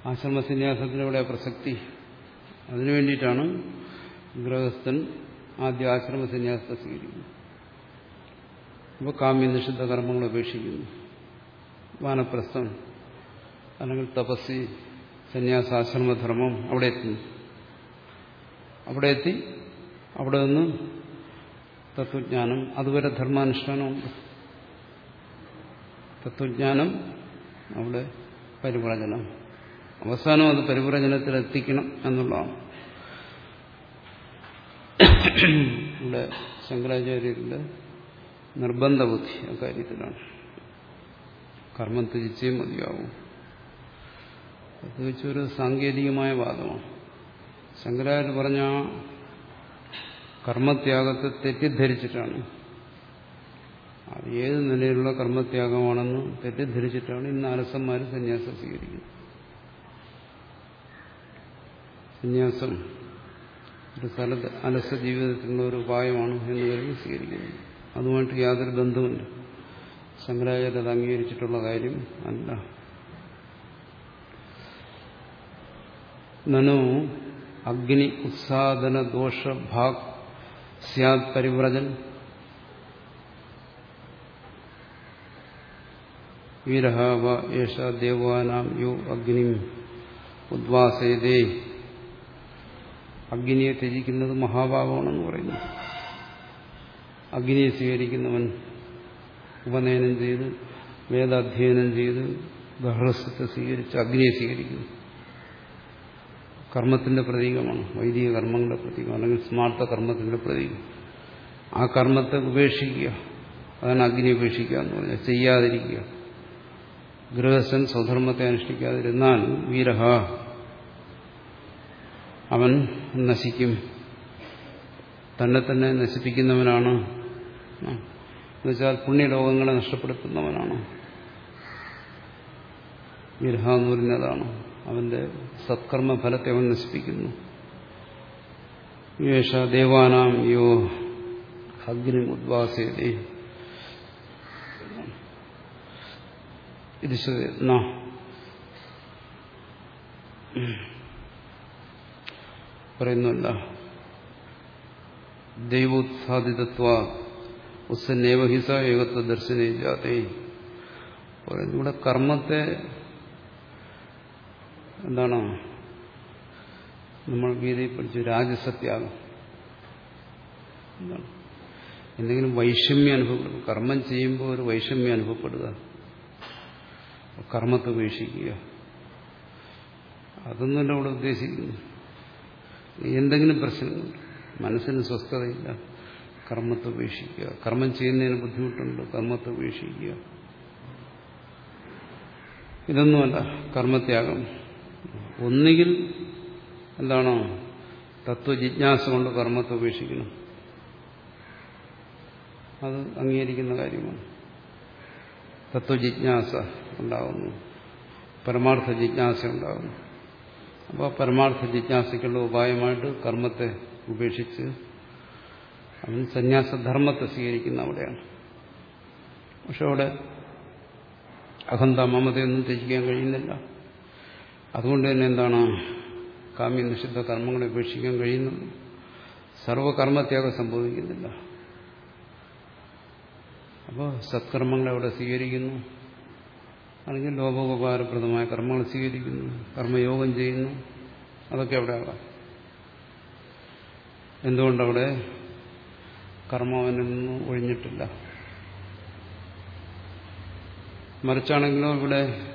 S1: ആശ്രമ ഇവിടെ പ്രസക്തി. അതിനു വേണ്ടിയിട്ടാണ് ഗൃഹസ്ഥൻ ആദ്യ ആശ്രമസന്യാസത്തെ സ്വീകരിക്കുന്നത് സ്വീകരിക്കുന്നു. അപ്പോൾ കാമ്യ നിഷിദ്ധ കർമ്മങ്ങൾ ഉപേക്ഷിക്കുന്നു. വാനപ്രസ്ഥം അല്ലെങ്കിൽ തപസ്സി സന്യാസാശ്രമധർമ്മം അവിടെ എത്തുന്നു. അവിടെ എത്തി അവിടെ നിന്ന് തത്വജ്ഞാനം അതുവരെ ധർമാനുഷ്ഠാനമുണ്ട്. തത്വജ്ഞാനം അവിടെ പരിവ്രജനം അവസാനം അത് പരിവ്രജനത്തിൽ എത്തിക്കണം എന്നുള്ളതാണ്. ഇവിടെ ശങ്കരാചാര്യരുടെ നിർബന്ധ ബുദ്ധി അക്കാര്യത്തിലാണ് കർമ്മം തിരിച്ചേ മതിയാവും. പ്രത്യേകിച്ച് ഒരു സാങ്കേതികമായ വാദമാണ്. ശങ്കരാചാര്യ പറഞ്ഞ കർമ്മത്യാഗത്തെ തെറ്റിദ്ധരിച്ചിട്ടാണ് അത് ഏത് നിലയിലുള്ള കർമ്മത്യാഗമാണെന്ന് തെറ്റിദ്ധരിച്ചിട്ടാണ് ഇന്ന് അലസന്മാർ സന്യാസം സ്വീകരിക്കുന്നത്. സന്യാസം ഒരു സ്ഥലത്ത് അലസ ജീവിതത്തിനുള്ള ഒരു ഉപായമാണ് എന്ന് കരുതി സ്വീകരിക്കുന്നത് അതുമായിട്ട് യാതൊരു ബന്ധവുമില്ല. ശങ്കരാചാര്യ അംഗീകരിച്ചിട്ടുള്ള കാര്യം അല്ല. നനു അഗ്നി ഉത്സാദന ദോഷ ഭാഗ് സ്യാത് പരിവ്രജൻ അഗ്നിയെ ത്യജിക്കുന്നത് മഹാഭാവമാണെന്ന് പറയുന്നു. അഗ്നിയെ സ്വീകരിക്കുന്നവൻ ഉപനയനം ചെയ്ത് വേദാധ്യയനം ചെയ്ത് ഗഹ്രസ്വത്തെ സ്വീകരിച്ച് അഗ്നിയെ സ്വീകരിക്കുന്നു. കർമ്മത്തിന്റെ പ്രതീകമാണ് വൈദിക കർമ്മങ്ങളുടെ പ്രതീകം അല്ലെങ്കിൽ സ്മാർത്ഥ കർമ്മത്തിന്റെ പ്രതീകം. ആ കർമ്മത്തെ ഉപേക്ഷിക്കുക അതാണ് അഗ്നി ഉപേക്ഷിക്കുക എന്ന് പറഞ്ഞാൽ ചെയ്യാതിരിക്കുക. ഗൃഹസ്ഥൻ സ്വധർമ്മത്തെ അനുഷ്ഠിക്കാതിരുന്നാൽ വീരഹ. അവൻ നശിക്കും. തന്നെ തന്നെ നശിപ്പിക്കുന്നവനാണ്. എന്നുവെച്ചാൽ പുണ്യലോകങ്ങളെ നഷ്ടപ്പെടുത്തുന്നവനാണ്. വിരഹ എന്ന് പറയുന്നതാണ് അവന്റെ സത്കർമ്മ ഫലത്തെ അവൻ നശിപ്പിക്കുന്നു. യേശ ദേവാനാം യോ അഗ്നി ഉദ്വാസേതേ ഇത് പറയുന്നുണ്ട. ദൈവോത്സാദിതത്വ ഉസ്സന്നേവഹിസ ഏകത്വ ദർശനയില്ലാതെ പറയുന്നു ഇവിടെ കർമ്മത്തെ എന്താണ്? നമ്മൾ ഗീതയിൽ പഠിച്ചു രാജസത്യാഗം. എന്താണ്? എന്തെങ്കിലും വൈഷമ്യം അനുഭവപ്പെടും കർമ്മം ചെയ്യുമ്പോൾ ഒരു വൈഷമ്യം അനുഭവപ്പെടുക കർമ്മത്തെ ഉപേക്ഷിക്കുക. അതൊന്നുമല്ല ഇവിടെ ഉദ്ദേശിക്കുന്നു എന്തെങ്കിലും പ്രശ്നമുണ്ട് മനസ്സിന് സ്വസ്ഥതയില്ല. കർമ്മത്തെ ഉപേക്ഷിക്കുക. കർമ്മം ചെയ്യുന്നതിന് ബുദ്ധിമുട്ടുണ്ട്. കർമ്മത്തെ ഉപേക്ഷിക്കുക. ഇതൊന്നുമല്ല കർമ്മത്യാഗം. ഒന്നുകിൽ എന്താണോ തത്വജിജ്ഞാസ കൊണ്ട് കർമ്മത്തെ ഉപേക്ഷിക്കണം. അത് അംഗീകരിക്കുന്ന കാര്യമാണ്. തത്വജിജ്ഞാസ ഉണ്ടാകുന്നു പരമാർത്ഥ ജിജ്ഞാസ ഉണ്ടാകുന്നു അപ്പോൾ പരമാർത്ഥ ജിജ്ഞാസയ്ക്കുള്ള ഉപായമായിട്ട് കർമ്മത്തെ ഉപേക്ഷിച്ച് അവൻ സന്യാസധർമ്മത്തെ സ്വീകരിക്കുന്ന അവിടെയാണ്. പക്ഷെ അവിടെ അഹന്ത മമതയൊന്നും ത്യജിക്കാൻ കഴിയുന്നില്ല. അതുകൊണ്ട് തന്നെ എന്താണ് കാമ്യ നിഷിദ്ധ കർമ്മങ്ങളെ ഉപേക്ഷിക്കാൻ കഴിയുന്നുള്ളൂ. സർവകർമ്മത്യാഗം സംഭവിക്കുന്നില്ല. അപ്പോൾ സത്കർമ്മങ്ങൾ അവിടെ സ്വീകരിക്കുന്നു. അല്ലെങ്കിൽ ലോകോപകാരപ്രദമായ കർമ്മങ്ങൾ സ്വീകരിക്കുന്നു. കർമ്മയോഗം ചെയ്യുന്നു. അതൊക്കെ അവിടെ ആകാം എന്തുകൊണ്ടവിടെ കർമ്മം നിന്ന് ഒഴിഞ്ഞിട്ടില്ല? മറിച്ചാണെങ്കിലോ ഇവിടെ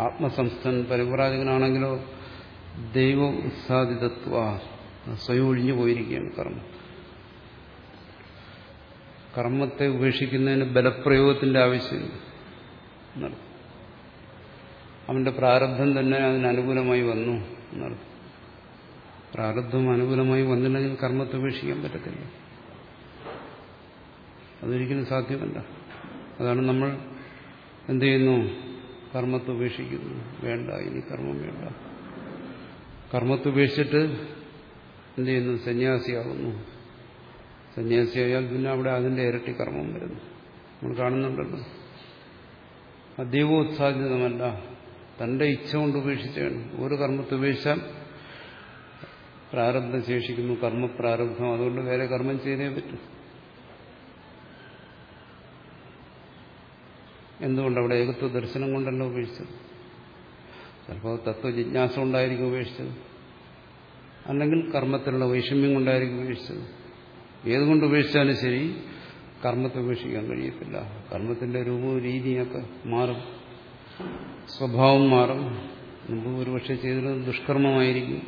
S1: ആത്മസംസ്ഥൻ പരിപ്രാജകനാണെങ്കിലോ ദൈവ ഉത്സാദിതത്വ സ്വയം ഒഴിഞ്ഞു പോയിരിക്കുകയാണ് കർമ്മം. കർമ്മത്തെ ഉപേക്ഷിക്കുന്നതിന് ബലപ്രയോഗത്തിന്റെ ആവശ്യമില്ല. അവന്റെ പ്രാരബ്ധം തന്നെ അതിനനുകൂലമായി വന്നു എന്നർത്ഥം. പ്രാരബ്ധം അനുകൂലമായി വന്നില്ലെങ്കിൽ കർമ്മത്തെ ഉപേക്ഷിക്കാൻ പറ്റത്തില്ല. അതൊരിക്കലും സാധ്യമല്ല. അതാണ് നമ്മൾ എന്ത് ചെയ്യുന്നു? കർമ്മത്തെ ഉപേക്ഷിക്കുന്നു. വേണ്ട ഇനി കർമ്മം വേണ്ട. കർമ്മത്തെ ഉപേക്ഷിച്ചിട്ട് എന്ത് ചെയ്യുന്നു? സന്യാസിയാകുന്നു സന്യാസിയായാൽ പിന്നെ അവിടെ അതിന്റെ ഇരട്ടി കർമ്മം വരുന്നു. നമ്മൾ കാണുന്നുണ്ടല്ലോ. അദൈവോത്സാഹിതമല്ല തന്റെ ഇച്ഛ കൊണ്ട് ഉപേക്ഷിച്ചാണ്. ഒരു കർമ്മത്തെ ഉപേക്ഷിച്ചാൽ പ്രാരബ്ധം ശേഷിക്കുന്നു കർമ്മപ്രാരബ്ധം അതുകൊണ്ട് വേറെ കർമ്മം ചെയ്തേ പറ്റും. എന്തുകൊണ്ട് അവിടെ ഏകത്വ ദർശനം കൊണ്ടല്ല ഉപേക്ഷിച്ചത്? ചിലപ്പോൾ തത്വജിജ്ഞാസ കൊണ്ടായിരിക്കും ഉപേക്ഷിച്ചത്. അല്ലെങ്കിൽ കർമ്മത്തിലുള്ള വൈഷമ്യം കൊണ്ടായിരിക്കും ഉപേക്ഷിച്ചത്. ഏതുകൊണ്ട് ഉപേക്ഷിച്ചാലും ശരി കർമ്മത്തെ ഉപേക്ഷിക്കാൻ കഴിയത്തില്ല. കർമ്മത്തിന്റെ രൂപവും രീതിയൊക്കെ മാറും. സ്വഭാവം മാറും. മുമ്പ് ഒരുപക്ഷെ ചെയ്തിരുന്നത് ദുഷ്കർമ്മമായിരിക്കും.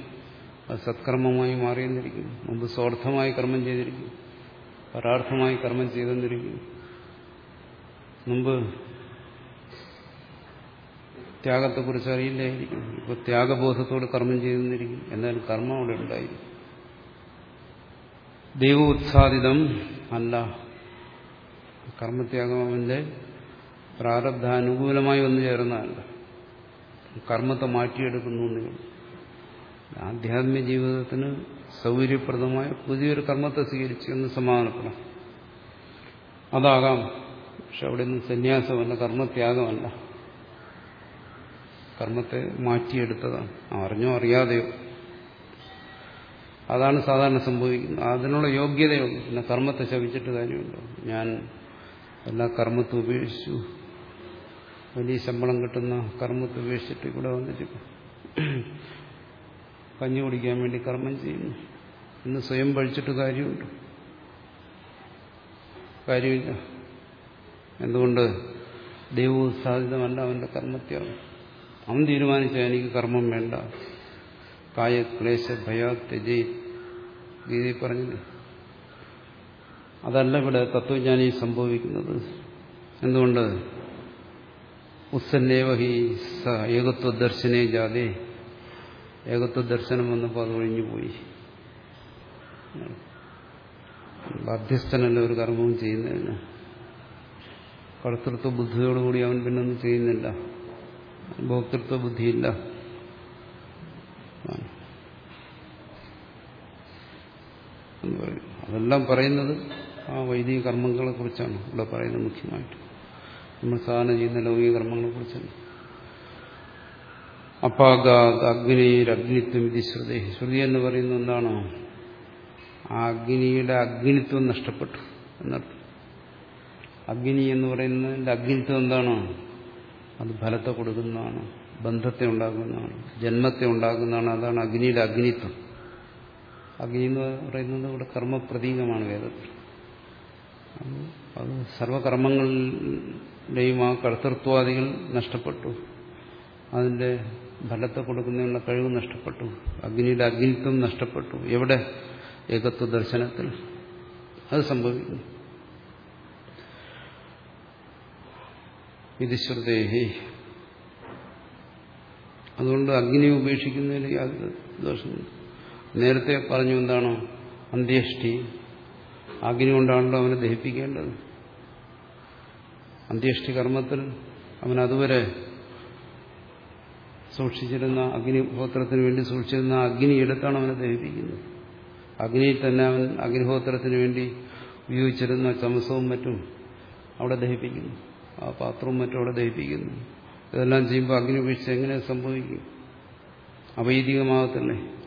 S1: അത് സത്കർമ്മമായി മാറിയെന്നിരിക്കും. മുമ്പ് സ്വാർത്ഥമായി കർമ്മം ചെയ്തിരിക്കും. പരാർത്ഥമായി കർമ്മം ചെയ്തെന്നിരിക്കും. മുമ്പ് ത്യാഗത്തെക്കുറിച്ച് അറിയില്ലായിരിക്കും. ഇപ്പോൾ ത്യാഗബോധത്തോട് കർമ്മം ചെയ്തെന്നിരിക്കും. എന്നാലും കർമ്മം അവിടെ ഉണ്ടായിരിക്കും. ദൈവോത്സാദിതം അല്ല. കർമ്മത്യാഗം അവന്റെ പ്രാരബ്ധാനുകൂലമായി വന്നു ചേർന്നതല്ല കർമ്മത്തെ മാറ്റിയെടുക്കുന്നു ആധ്യാത്മിക ജീവിതത്തിന് സൗകര്യപ്രദമായ പുതിയൊരു കർമ്മത്തെ സ്വീകരിച്ചു എന്ന് സമാധാനപ്പെടാം അതാകാം. പക്ഷെ അവിടെ നിന്ന് സന്യാസമല്ല കർമ്മത്യാഗമല്ല. കർമ്മത്തെ മാറ്റിയെടുത്തതാണ്. അറിഞ്ഞോ അറിയാതെയോ. അതാണ് സാധാരണ സംഭവിക്കുന്നത്. അതിനുള്ള യോഗ്യതയുണ്ട് പിന്നെ കർമ്മത്തെ ശവിച്ചിട്ട് കാര്യമുണ്ടോ ഞാൻ എല്ലാ കർമ്മത്തെ ഉപേക്ഷിച്ചു. വലിയ ശമ്പളം കിട്ടുന്ന കർമ്മത്തെ ഉപേക്ഷിച്ചിട്ട് ഇവിടെ വന്നിട്ട് കഞ്ഞി കുടിക്കാൻ വേണ്ടി കർമ്മം ചെയ്യുന്നു. ഇന്ന് സ്വയം പഴിച്ചിട്ട് കാര്യമുണ്ട്. കാര്യമില്ല. എന്തുകൊണ്ട് ദൈവോത്സാധിതമല്ല അവന്റെ കർമ്മത്യം അവൻ തീരുമാനിച്ചാൽ എനിക്ക് കർമ്മം വേണ്ട. കായ ക്ലേശ ഭയ ഗീതയിൽ പറഞ്ഞില്ലേ? അതല്ല ഇവിടെ തത്വജ്ഞാനി സംഭവിക്കുന്നത്. എന്തുകൊണ്ട്? ഉത്സന്നേവ ഹി സ ഏകത്വ ദർശനേ ജാതെ. ഏകത്വ ദർശനം വന്നപ്പോൾ അത് ഒഴിഞ്ഞുപോയി ബാധ്യസ്ഥനല്ല ഒരു കർമ്മവും ചെയ്യുന്നതിന്. കർത്തൃത്വ ബുദ്ധിയോടുകൂടി അവൻ പിന്നൊന്നും ചെയ്യുന്നില്ല. ഭോക്തൃത്വ ബുദ്ധിയില്ല എന്ന് പറയും. അതെല്ലാം പറയുന്നത് ആ വൈദിക കർമ്മങ്ങളെ കുറിച്ചാണ് ഇവിടെ പറയുന്നത് മുഖ്യമായിട്ട്. നമ്മൾ സാധാരണ ചെയ്യുന്ന ലൗകിക കർമ്മങ്ങളെ കുറിച്ചാണ് അപ്പാഗാത് അഗ്നിരഗ്നിത്വം ഇത് ശ്രുതി. ശ്രുതി എന്ന് പറയുന്നത് എന്താണോ? ആ അഗ്നിയുടെ അഗ്നിത്വം നഷ്ടപ്പെട്ടു എന്നർത്ഥം. അഗ്നി എന്ന് പറയുന്നതിന്റെ അഗ്നിത്വം എന്താണോ? അത് ഫലത്തെ കൊടുക്കുന്നതാണ് ബന്ധത്തെ ഉണ്ടാക്കുന്നതാണ് ജന്മത്തെ ഉണ്ടാക്കുന്നതാണ്. അതാണ് അഗ്നിയുടെ അഗ്നിത്വം. അഗ്നി എന്ന് പറയുന്നത് ഇവിടെ കർമ്മപ്രതീകമാണ് വേദത്തിൽ. അത് സർവകർമ്മങ്ങളുടെയും ആ കർത്തൃത്വാദികൾ നഷ്ടപ്പെട്ടു. അതിന്റെ ഫലത്തെ കൊടുക്കുന്നതിനുള്ള കഴിവ് നഷ്ടപ്പെട്ടു. അഗ്നിയുടെ അഗ്നിത്വം നഷ്ടപ്പെട്ടു. എവിടെ? ഏകത്വ ദർശനത്തിൽ. അത് സംഭവിക്കുന്നു. ഇത് ശ്രുതേഹി അതുകൊണ്ട് അഗ്നി ഉപേക്ഷിക്കുന്നതിൽ യാതൊരു ദോഷമില്ല നേരത്തെ പറഞ്ഞു എന്താണോ? അന്ത്യേഷ്ടി. അഗ്നി കൊണ്ടാണല്ലോ അവനെ ദഹിപ്പിക്കേണ്ടത്. അന്ത്യേഷ്ടി കർമ്മത്തിൽ അവൻ അതുവരെ സൂക്ഷിച്ചിരുന്ന അഗ്നിഹോത്രത്തിന് വേണ്ടി സൂക്ഷിച്ചിരുന്ന അഗ്നി എടുത്താണ് അവനെ ദഹിപ്പിക്കുന്നത്. അഗ്നിയിൽ തന്നെ അവൻ അഗ്നിഹോത്രത്തിന് വേണ്ടി ഉപയോഗിച്ചിരുന്ന ചമസവും മറ്റും അവിടെ ദഹിപ്പിക്കുന്നു. ആ പാത്രവും മറ്റും അവിടെ ദഹിപ്പിക്കുന്നു. ഇതെല്ലാം ചെയ്യുമ്പോൾ അഗ്നി ഉപേക്ഷിച്ച് എങ്ങനെ സംഭവിക്കും? അവൈദികമാകത്തില്ലേ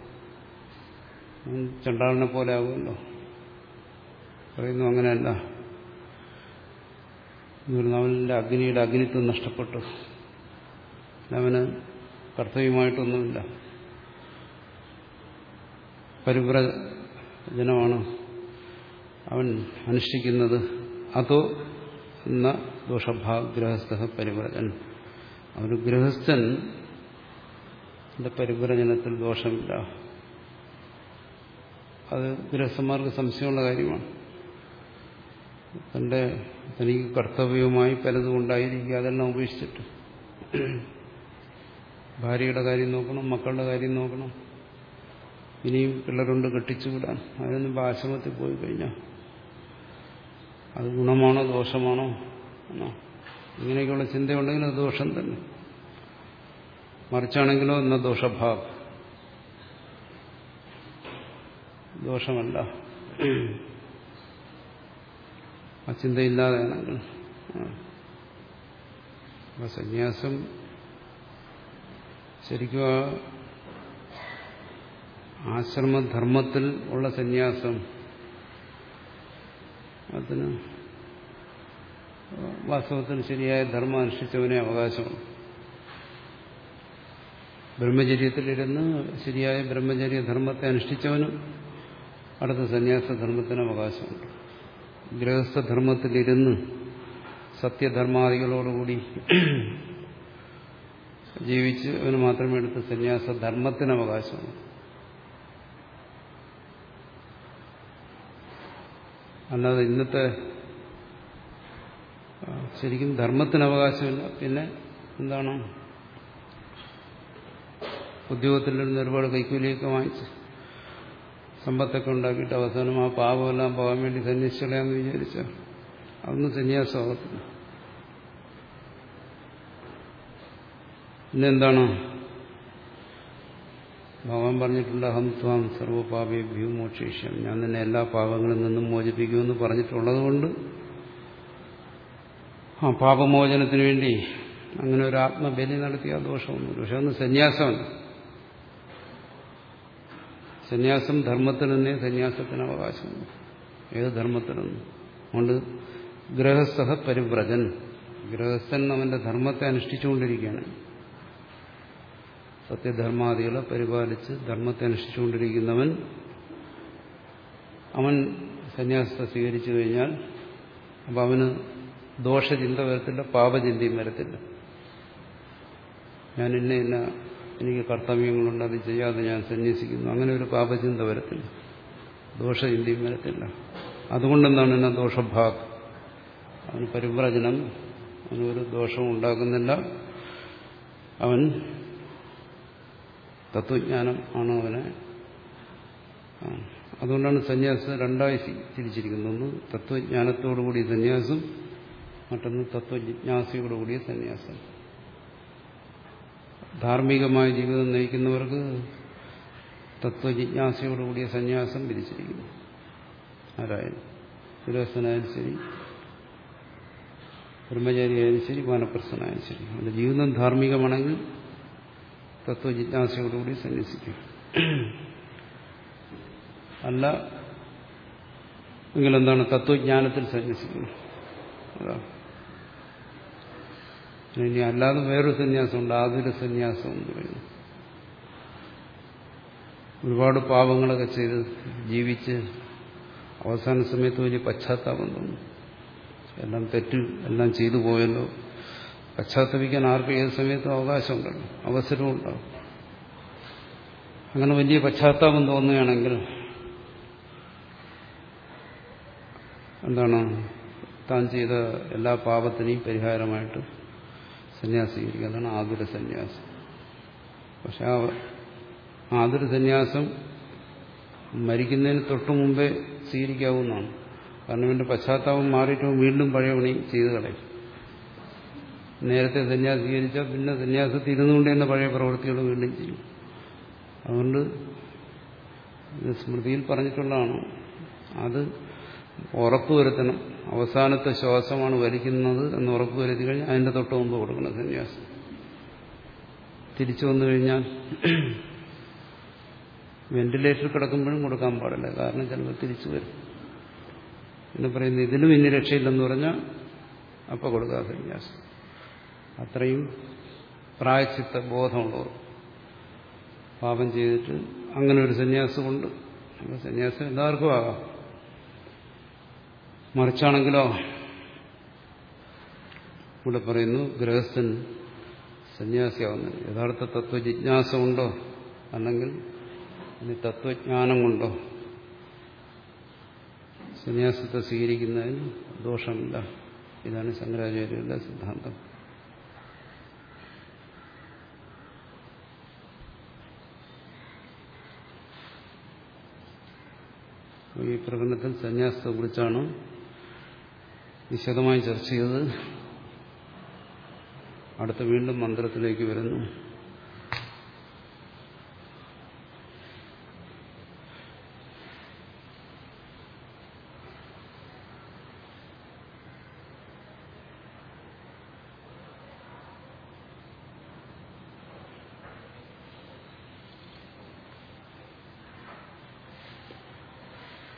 S1: ചണ്ടാളിനെ പോലെ ആകുമല്ലോ പറയുന്നു അങ്ങനെയല്ല. അവന്റെ അഗ്നിയുടെ അഗ്നിത്വം നഷ്ടപ്പെട്ടു. അവന് കർത്തവ്യമായിട്ടൊന്നുമില്ല. പരിവ്രജനമാണ് അവൻ അനുഷ്ഠിക്കുന്നത്. അതോ എന്ന ദോഷഭാഗ്രഹസ്ഥ പരിവ്രജൻ. ഒരു ഗൃഹസ്ഥൻ പരിവ്രജനത്തിൽ ദോഷമില്ല. അത് ഗൃഹസ്ഥന്മാർക്ക് സംശയമുള്ള കാര്യമാണ്. തന്റെ തനിക്ക് കർത്തവ്യവുമായി പലതും ഉണ്ടായിരിക്കുക അതെല്ലാം ഉപേക്ഷിച്ചിട്ട്. ഭാര്യയുടെ കാര്യം നോക്കണം മക്കളുടെ കാര്യം നോക്കണം. ഇനിയും പിള്ളേരുണ്ട് കെട്ടിച്ചുവിടാൻ. അതിനൊന്നും ആശ്രമത്തിൽ പോയി കഴിഞ്ഞാൽ അത് ഗുണമാണോ ദോഷമാണോ? എന്നോ ഇങ്ങനെയൊക്കെയുള്ള ചിന്തയുണ്ടെങ്കിൽ അത് ദോഷം തന്നെ. മറിച്ചാണെങ്കിലോ എന്ന ദോഷഭാവ്. ദോഷമല്ല. ആ ചിന്തയില്ലാതെയാണെങ്കിൽ ആ. സന്യാസം ശരിക്കും ആ ആശ്രമധർമ്മത്തിൽ ഉള്ള സന്യാസം അതിന് വാസ്തവത്തിൽ ശരിയായ ധർമ്മം അനുഷ്ഠിച്ചവനെ അവകാശമാണ്. ബ്രഹ്മചര്യത്തിലിരുന്ന് ശരിയായ ബ്രഹ്മചര്യ ധർമ്മത്തെ അനുഷ്ഠിച്ചവനും അടുത്ത സന്യാസധർമ്മത്തിന് അവകാശമുണ്ട് ഗൃഹസ്ഥധർമ്മത്തിലിരുന്ന് സത്യധർമാദികളോടുകൂടി ജീവിച്ച് അവന് മാത്രമേ എടുത്ത് സന്യാസധർമ്മത്തിന് അവകാശമുള്ളൂ അല്ലാതെ ഇന്നത്തെ ശരിക്കും ധർമ്മത്തിന് അവകാശമില്ല പിന്നെ എന്താണ്? ഉദ്യോഗത്തിൽ നിന്ന് ഒരുപാട് കൈക്കൂലിയൊക്കെ വാങ്ങിച്ച് സമ്പത്തൊക്കെ ഉണ്ടാക്കിയിട്ട് അവസാനം ആ പാപമെല്ലാം പോകാൻ വേണ്ടി സന്യസിച്ചളയാന്ന് വിചാരിച്ച. അതൊന്നും സന്യാസമാകത്തില്ല പിന്നെന്താണ്? ഭഗവാൻ പറഞ്ഞിട്ടുണ്ട് അഹം ത്വാം സർവപാപേഭ്യോ ഞാൻ നിന്നെ എല്ലാ പാപങ്ങളിൽ നിന്നും മോചിപ്പിക്കുമെന്ന് പറഞ്ഞിട്ടുള്ളത് കൊണ്ട് ആ പാപമോചനത്തിന് വേണ്ടി അങ്ങനെ ഒരു ആത്മബലി നടത്തിയ ദോഷമൊന്നുമില്ല. പക്ഷെ സന്യാസമല്ല. സന്യാസം ധർമ്മത്തിൽ തന്നെ സന്യാസത്തിന് അവകാശമുണ്ട് ഏത് ധർമ്മത്തിനൊന്നും. അതുകൊണ്ട് ഗ്രഹസ്ഥ പരിവ്രജൻ. ഗൃഹസ്ഥൻ അവന്റെ ധർമ്മത്തെ അനുഷ്ഠിച്ചുകൊണ്ടിരിക്കുകയാണ്. സത്യധർമാദികളെ പരിപാലിച്ച് ധർമ്മത്തെ അനുഷ്ഠിച്ചുകൊണ്ടിരിക്കുന്നവൻ അവൻ സന്യാസത്തെ സ്വീകരിച്ചു കഴിഞ്ഞാൽ അപ്പം അവന് ദോഷചിന്ത വരത്തില്ല പാപചിന്തയും വരത്തില്ല. ഞാൻ ഇന്ന ഇന്ന എനിക്ക് കർത്തവ്യങ്ങളുണ്ട് അത് ചെയ്യാതെ ഞാൻ സന്യസിക്കുന്നു. അങ്ങനെ ഒരു പാപചിന്ത വരത്തില്ല. ദോഷചിന്തയും വരത്തില്ല. അതുകൊണ്ടെന്താണ് എന്നെ ദോഷഭാഗ്? അവന് പരിവ്രജനം. അവനൊരു ദോഷവും ഉണ്ടാക്കുന്നില്ല അവൻ തത്വജ്ഞാനം ആണ് അവനെ. അതുകൊണ്ടാണ് സന്യാസം രണ്ടായി തിരിച്ചിരിക്കുന്നത്. ഒന്ന് തത്വജ്ഞാനത്തോടുകൂടി സന്യാസം മറ്റൊന്ന് തത്വജിജ്ഞാസയോടുകൂടിയ സന്യാസം. ധാർമ്മികമായ ജീവിതം നയിക്കുന്നവർക്ക് തത്വജിജ്ഞാസയോടുകൂടിയ സന്യാസം വിധിച്ചിരിക്കുന്നു. ആരായാലും ഗുരുവസ്ഥനായാലും ശരി ബ്രഹ്മചാരിയായാലും ശരി വാനപ്രസ്ഥനായാലും ശരി. അവന്റെ ജീവിതം ധാർമ്മികമാണെങ്കിൽ തത്വജിജ്ഞാസയോടുകൂടി സന്യസിക്കും. അല്ല എങ്കിലെന്താണ് തത്വജ്ഞാനത്തിൽ സന്യസിക്കുന്നു അതാണ് ഇനി അല്ലാതെ വേറൊരു സന്യാസമുണ്ട് ആതുര സന്യാസം എന്ന് പറയുന്നു. ഒരുപാട് പാപങ്ങളൊക്കെ ചെയ്ത് ജീവിച്ച് അവസാന സമയത്ത് വലിയ പശ്ചാത്താപം തോന്നും. എല്ലാം തെറ്റ് എല്ലാം ചെയ്തു പോയല്ലോ. പശ്ചാത്തപിക്കാൻ ആർക്കും ഏത് സമയത്തും അവകാശമുണ്ടല്ലോ അവസരവും ഉണ്ടാവും അങ്ങനെ വലിയ പശ്ചാത്താപം തോന്നുകയാണെങ്കിൽ എന്താണ് താൻ ചെയ്ത എല്ലാ പാപത്തിനെയും പരിഹാരമായിട്ട് സന്യാസം അതാണ് ആതുര സന്യാസം. പക്ഷെ ആ ആതുര സന്യാസം മരിക്കുന്നതിന് തൊട്ടു മുമ്പേ സ്വീകരിക്കാവുന്നതാണ്. കാരണം ഇവന്റെ പശ്ചാത്താപം മാറിയിട്ട് വീണ്ടും പഴയ പണി ചെയ്തു കളയും. നേരത്തെ സന്യാസം പിന്നെ സന്യാസത്തിൽ ഇരുന്നുകൊണ്ട് തന്നെ പഴയ പ്രവൃത്തികൾ വീണ്ടും ചെയ്യും. അതുകൊണ്ട് സ്മൃതിയിൽ പറഞ്ഞിട്ടുള്ളതാണ്. അത് ഉറപ്പുവരുത്തണം. അവസാനത്തെ ശ്വാസമാണ് വലിക്കുന്നത് എന്ന് ഉറപ്പുവരുത്തി കഴിഞ്ഞാൽ അതിന്റെ തൊട്ട് മുമ്പ് കൊടുക്കണം സന്യാസം. തിരിച്ചു വന്നു കഴിഞ്ഞാൽ വെന്റിലേറ്ററിൽ കിടക്കുമ്പോഴും കൊടുക്കാൻ പാടില്ല. കാരണം ചിലപ്പോൾ തിരിച്ചു വരും. എന്ന് പറയുന്നത് ഇതിലും ഇനി രക്ഷയില്ലെന്ന് പറഞ്ഞാൽ അപ്പോൾ കൊടുക്കുക സന്യാസം. അത്രയും പ്രായച്ചിത്ത ബോധമുള്ളവർ പാപം ചെയ്തിട്ട് അങ്ങനെ ഒരു സന്യാസമുണ്ട്. സന്യാസം എല്ലാവർക്കും ആകാം. മറിച്ചാണെങ്കിലോ? ഇവിടെ പറയുന്നു ഗൃഹസ്ഥൻ സന്യാസിയാവുന്നത് യഥാർത്ഥ തത്വജിജ്ഞാസ ഉണ്ടോ അല്ലെങ്കിൽ ഇനി തത്വജ്ഞാനം കൊണ്ടോ സന്യാസത്തെ സ്വീകരിക്കുന്നതിന് ദോഷമില്ല. ഇതാണ് ശങ്കരാചാര്യരുടെ സിദ്ധാന്തം. ഈ പ്രകടനത്തിൽ സന്യാസത്തെ കുറിച്ചാണ് വിശദമായി ചർച്ച ചെയ്ത് അടുത്ത വീണ്ടും മന്ത്രത്തിലേക്ക് വരുന്നു.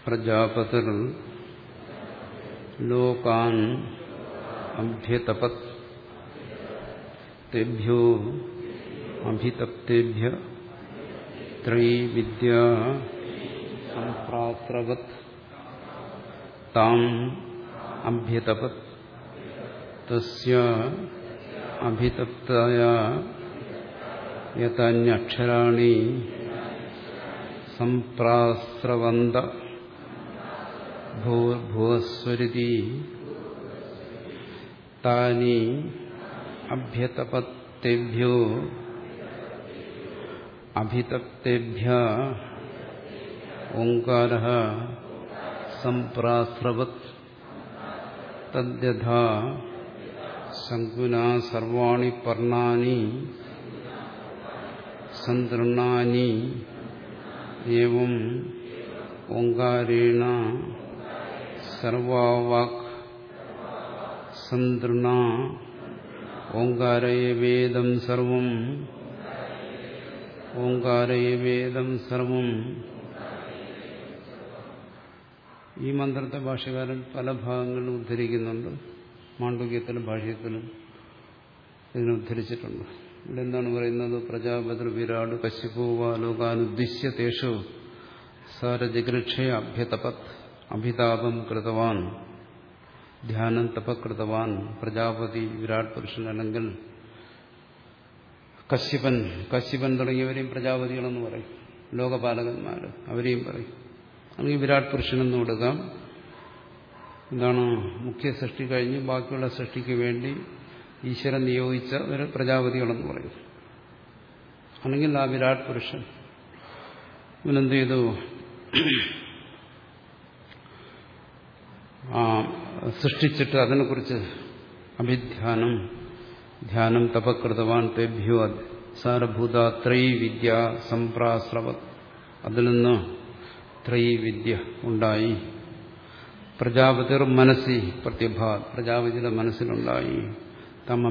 S1: പ്രജാപതിർ ലോകാൻ അഭ്യതപത് തേഭ്യോ അഭിതപ്തേഭ്യ ത്രൈവിദ്യ സംപ്രാത്രവത് താം അഭ്യതപത് തസ്യ അഭിതപ്തായ യഥാന്യക്ഷരാണി സംപ്രാസ്രവന്ത ഭൂർഭുവസ്വരിതി താനി അഭ്യതപത്തേഭ്യോ അഭിതപ്തേഭ്യ ഓങ്കാര സംപ്രാസ്രവത് തദ്യഥാ ശങ്കുനാ സർവാണി പർണാനി സന്തൃണാനി ഏവം ഓങ്കാരേണ സർവാവാക് സന്തൃണ ഓങ്കാരയേവേദം സർവം ഓങ്കാരയേവേദം സർവം ഈ മന്ത്രത്തെ ഭാഷകാരൻ പല ഭാഗങ്ങളിലും ഉദ്ധരിക്കുന്നുണ്ട്. മാണ്ഡവ്യത്തിലും ഭാഷ്യത്തിലും ഇതിനെ ഉദ്ധരിച്ചിട്ടുണ്ട്. ഇവിടെ എന്താണ് പറയുന്നത്? പ്രജാപതിർ വിരാട് കശ്യപോവാലോകാനുദ്ദിശ്യ തേഷു സാരജിഗൃക്ഷയ അഭ്യതപത്. അഭിതാപം കൃതവാൻ ധ്യാനം തപകൃതവാൻ പ്രജാപതി വിരാട് പുരുഷൻ അല്ലെങ്കിൽ കശ്യപൻ കശ്യപൻ തുടങ്ങിയവരെയും പ്രജാപതികളെന്ന് പറയും. ലോകപാലകന്മാർ അവരെയും പറയും. അല്ലെങ്കിൽ വിരാട് പുരുഷനെന്ന് കൊടുക്കാം എന്താണ് മുഖ്യ സൃഷ്ടി കഴിഞ്ഞ് ബാക്കിയുള്ള സൃഷ്ടിക്ക് വേണ്ടി ഈശ്വരൻ നിയോഗിച്ച ഒരു പ്രജാപതികളെന്ന് പറയും. അല്ലെങ്കിൽ ആ വിരാട് പുരുഷൻ ഇവനെന്ത് ചെയ്തു? സൃഷ്ടിച്ചിട്ട് അതിനെക്കുറിച്ച് അഭിധ്യാനം ധ്യാനം തപകൃതവാൻ തേഭ്യോ സാരഭൂത ത്രൈ വിദ്യ സംപ്രാസ്രവ അതിൽ നിന്ന് ത്രൈ വിദ്യ ഉണ്ടായി. പ്രജാപതിർ മനസ്സി പ്രത്യഭാ പ്രജാപതിയുടെ മനസ്സിലുണ്ടായി. തം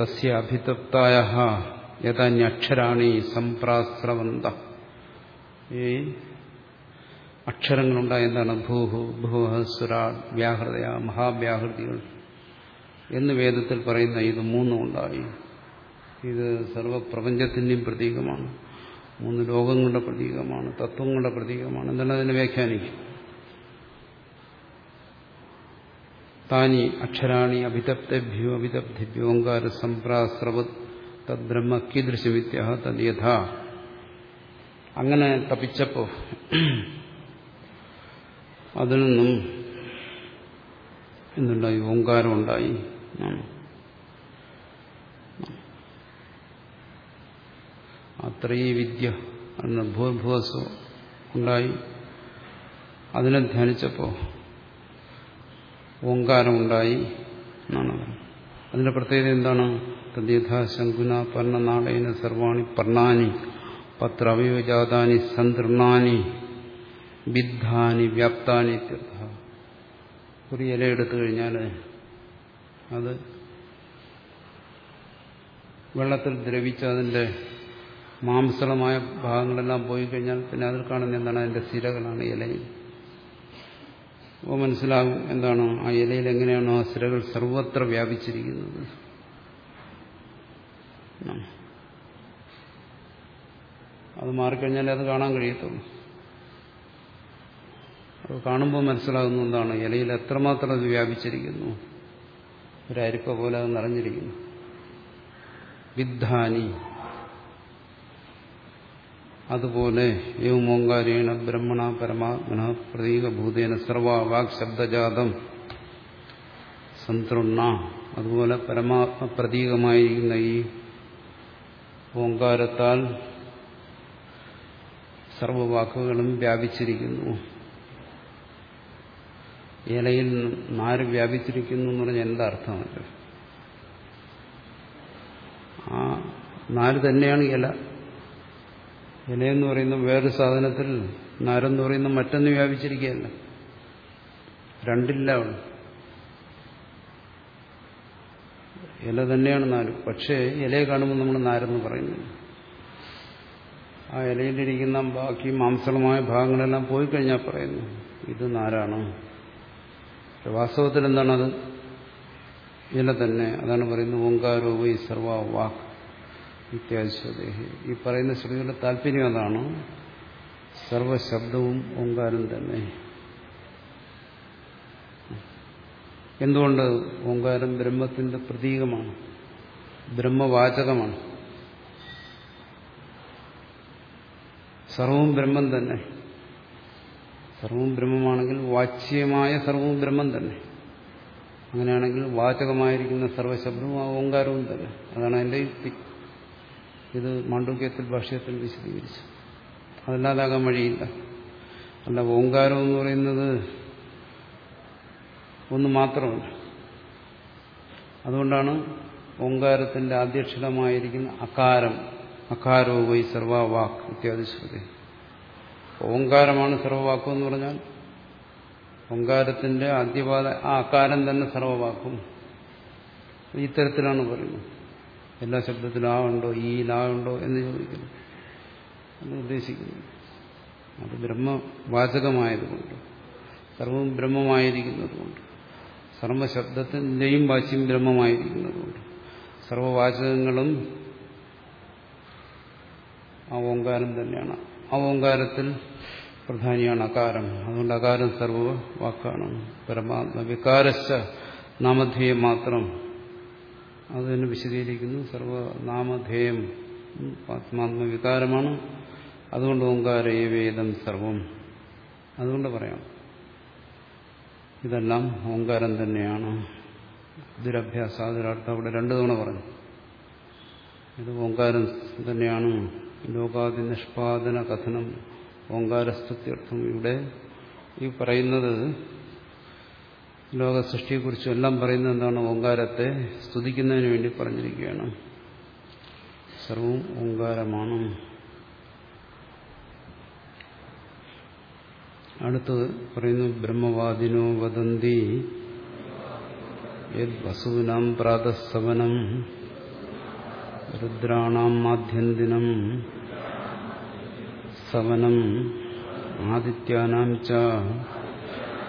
S1: തസ്യ അഭിതപ്തായ യഥാന്യക്ഷരാണി സംപ്രാശ്രവന്ത. ഈ അക്ഷരങ്ങളുണ്ടായ എന്താണ് ഭൂഹു ഭൂഹസുര വ്യാഹൃതയ മഹാവ്യാഹൃതികൾ. എന്ന് വേദത്തിൽ പറയുന്ന ഇത് മൂന്നും ഉണ്ടായി. ഇത് സർവപ്രപഞ്ചത്തിന്റെയും പ്രതീകമാണ്. മൂന്ന് ലോകങ്ങളുടെ പ്രതീകമാണ് തത്വങ്ങളുടെ പ്രതീകമാണ്. എന്താണ് അതിനെ വ്യാഖ്യാനിക്കും താനി അക്ഷരാണി അഭിതപ്തഭ്യോ അഭിതപ്തിഭ്യോ ഓങ്കാര സംപ്രാസ്രവത് തദ്ബ്രഹ്മ കീദൃശവിത്യ തദ്യഥ. അങ്ങനെ തപിച്ചപ്പോ അതിൽ നിന്നും എന്തുണ്ടായി? ഓങ്കാരം ഉണ്ടായി അത്രയും വിദ്യ അന്ന് ഭൂർഭുവസ്വ ഉണ്ടായി. അതിനെ ധ്യാനിച്ചപ്പോൾ ഓങ്കാരമുണ്ടായി എന്നാണ്. അതിന്റെ പ്രത്യേകത എന്താണ്? തദ്യഥാ ശങ്കുന പർണനാളേന സർവാണി പർണാനി പത്രവിജാതാനി സന്തൃണാനി ബിദ്ധാനി വ്യാപ്താനി ഒരു ഇല എടുത്തു കഴിഞ്ഞാൽ അത് വെള്ളത്തിൽ ദ്രവിച്ച് അതിന്റെ മാംസളമായ ഭാഗങ്ങളെല്ലാം പോയി കഴിഞ്ഞാൽ പിന്നെ അതിൽ കാണുന്ന എന്താണ്? അതിന്റെ സിരകളാണ് ഇലയിൽ. അപ്പോൾ മനസ്സിലാകും എന്താണ്? ആ ഇലയിൽ എങ്ങനെയാണോ ആ സിരകൾ സർവത്ര വ്യാപിച്ചിരിക്കുന്നത്. അത് മാറിക്കഴിഞ്ഞാലേ അത് കാണാൻ കഴിയത്തുള്ളൂ. കാണുമ്പോൾ മനസ്സിലാകുന്ന എന്താണ് ഇലയിൽ എത്രമാത്രം അത് വ്യാപിച്ചിരിക്കുന്നു? ഒരു അരിപ്പ പോലെ അത് നിറഞ്ഞിരിക്കുന്നു. വിദ്ധാനി. അതുപോലെ ഏവമോങ്കാരേണ ബ്രഹ്മണ പരമാത്മന പ്രതീകഭൂതേന സർവ വാക് ശബ്ദജാതം സന്തൃണ്ണ. അതുപോലെ പരമാത്മ പ്രതീകമായിരിക്കുന്ന ഈ ഓങ്കാരത്താൽ സർവവാക്കുകളും വ്യാപിച്ചിരിക്കുന്നു. ഇലയിൽ നാര് വ്യാപിച്ചിരിക്കുന്നു എന്ന് പറഞ്ഞാൽ എന്താ അർത്ഥമല്ല ആ നാര് തന്നെയാണ് ഇല. ഇലയെന്ന് പറയുന്ന വേറൊരു സാധനത്തിൽ നാരെന്ന് പറയുന്ന മറ്റൊന്ന് വ്യാപിച്ചിരിക്കുകയല്ല. രണ്ടില്ല അവിടെ ഇല തന്നെയാണ് നാല് പക്ഷേ ഇലയെ കാണുമ്പോൾ നമ്മൾ നാരെന്ന് പറയുന്നു ആ ഇലയിലിരിക്കുന്ന ബാക്കി മാംസളമായ ഭാഗങ്ങളെല്ലാം പോയി കഴിഞ്ഞാൽ പറയുന്നു ഇത് നാരാണ്? വാസ്തവത്തിൽ എന്താണത്? ഇല്ല തന്നെ. അതാണ് പറയുന്നത് ഓങ്കാരോ വൈ സർവ വാക് ഇത്യാദിശ്വദേഹി ഈ പറയുന്ന ശ്രുതിയുടെ താല്പര്യം അതാണ്. സർവശബ്ദവും ഓങ്കാരം തന്നെ. എന്തുകൊണ്ട്? ഓങ്കാരം ബ്രഹ്മത്തിന്റെ പ്രതീകമാണ്. ബ്രഹ്മവാചകമാണ്. സർവവും ബ്രഹ്മം തന്നെ. സർവവും ബ്രഹ്മമാണെങ്കിൽ വാച്യമായ സർവവും ബ്രഹ്മം തന്നെ. അങ്ങനെയാണെങ്കിൽ വാചകമായിരിക്കുന്ന സർവശബ്ദവും ആ ഓങ്കാരവും തന്നെ. അതാണ് അതിന്റെ യുക്തി. ഇത് മാണ്ഡൂക്യത്തിൽ ഭാഷ്യത്തിൽ വിശദീകരിച്ചു. അതല്ലാതാകാൻ വഴിയില്ല. അല്ല ഓങ്കാരം എന്ന് പറയുന്നത് ഒന്ന് മാത്രമല്ല. അതുകൊണ്ടാണ് ഓങ്കാരത്തിന്റെ ആദ്യക്ഷരമായിരിക്കുന്ന അകാരം. അകാരോ വൈ സർവവാക്ക് ഇത്യാദി ശ്രുതി. ഓങ്കാരമാണ് സർവവാക്കും എന്ന് പറഞ്ഞാൽ ഓങ്കാരത്തിന്റെ ആദ്യപാത ആകാരം തന്നെ സർവവാക്കും. ഇത്തരത്തിലാണ് പറയുന്നത്. എല്ലാ ശബ്ദത്തിലും ആ ഉണ്ടോ ഈ ലാ ഉണ്ടോ എന്ന് ചോദിക്കുന്നു. അത് ഉദ്ദേശിക്കുന്നു. അത് ബ്രഹ്മവാചകമായതുകൊണ്ട് സർവം ബ്രഹ്മമായിരിക്കുന്നതുകൊണ്ട് സർവശബ്ദത്തിന്റെയും വാച്യം ബ്രഹ്മമായിരിക്കുന്നതുകൊണ്ട് സർവവാചകങ്ങളും ആ ഓങ്കാരം തന്നെയാണ്. ആ ഓങ്കാരത്തിൽ പ്രധാനിയാണ് അകാരം. അതുകൊണ്ട് അകാരം സർവ വാക്കാണ്. പരമാത്മ വികാരശ നാമധേയം മാത്രം. അത് തന്നെ വിശദീകരിക്കുന്നു സർവനാമധേയം ആത്മാത്മവികാരമാണ് അതുകൊണ്ട് ഓങ്കാരേ വേദം സർവം. അതുകൊണ്ട് പറയാം. ഇതെല്ലാം ഓങ്കാരം തന്നെയാണ്. ദുരഭ്യാസ ദുരഭ്യാസാദുരാർത്ഥം അവിടെ രണ്ടു തവണ പറഞ്ഞു. ഇത് ഓങ്കാരം തന്നെയാണ്. ലോകാതി നിഷ്പാദന കഥനം. ഓങ്കാരസ്തുത്യർത്ഥം ഇവിടെ ഈ പറയുന്നത് ലോകസൃഷ്ടിയെക്കുറിച്ചും എല്ലാം പറയുന്നത് എന്താണ്? ഓങ്കാരത്തെ സ്തുതിക്കുന്നതിന് വേണ്ടി പറഞ്ഞിരിക്കുകയാണ്. സർവം ഓങ്കാരമാണ്. അടുത്തത് പറയുന്നു ബ്രഹ്മവാദിനോ വദന്തി യത് വസൂനാം പ്രാതസ്സവനം രുദ്രാണാം മാധ്യന്തിനം സവനം ആദിത്യാനാം ച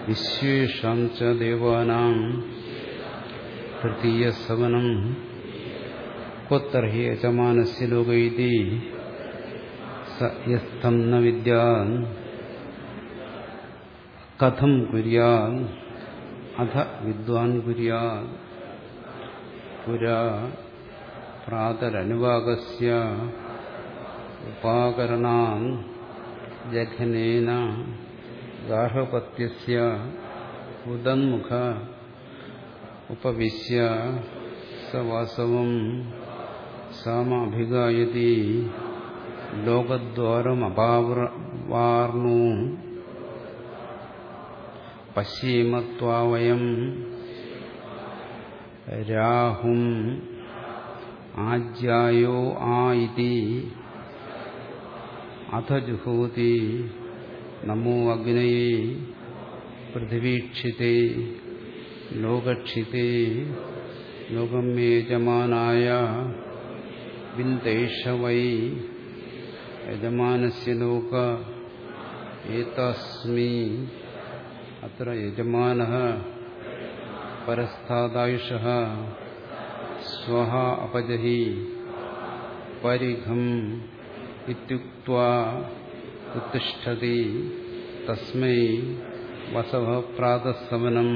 S1: വിശ്വേഷാം ച ദേവാനാം തൃതീയ സവനം കൊത്തർഹി യജമാനസ്യ ലോകൈതി സയസ്ഥം ന വിദ്യാൻ കഥം കുര്യാ അധ വിദ്വാൻ കുര്യാ പുരാ പ്രാതരനുവാകസ്യ ഉപാകരണാൻ ജഘനേന ഗാർഹപത്യസ്യ ഉദന്മുഖ ഉപവിശ്യ സവാസവം സാമഭിഗായതി ലോകദ്വാരമപാവാർണു പശ്യേമത്വാവയം രാഹും ആജ്യായോ ആ ഇതി അഥ ജുഹോതി നമോ അഗ്നയെ പൃഥിവീക്ഷിതേ ലോകക്ഷിതേ ലോകം യജമാനായ വിന്തേഷ വൈ യജമാനസ്യ ലോക ഏതസ്മി അത്ര യജമാന പരസ്ഥാദായുഷ സ്വഹ അപജഹി പരിഘം ഇത്യുക്ത്വാ ഉത്തിഷ്ഠതി തസ്മൈ വസവ പ്രാതസവനം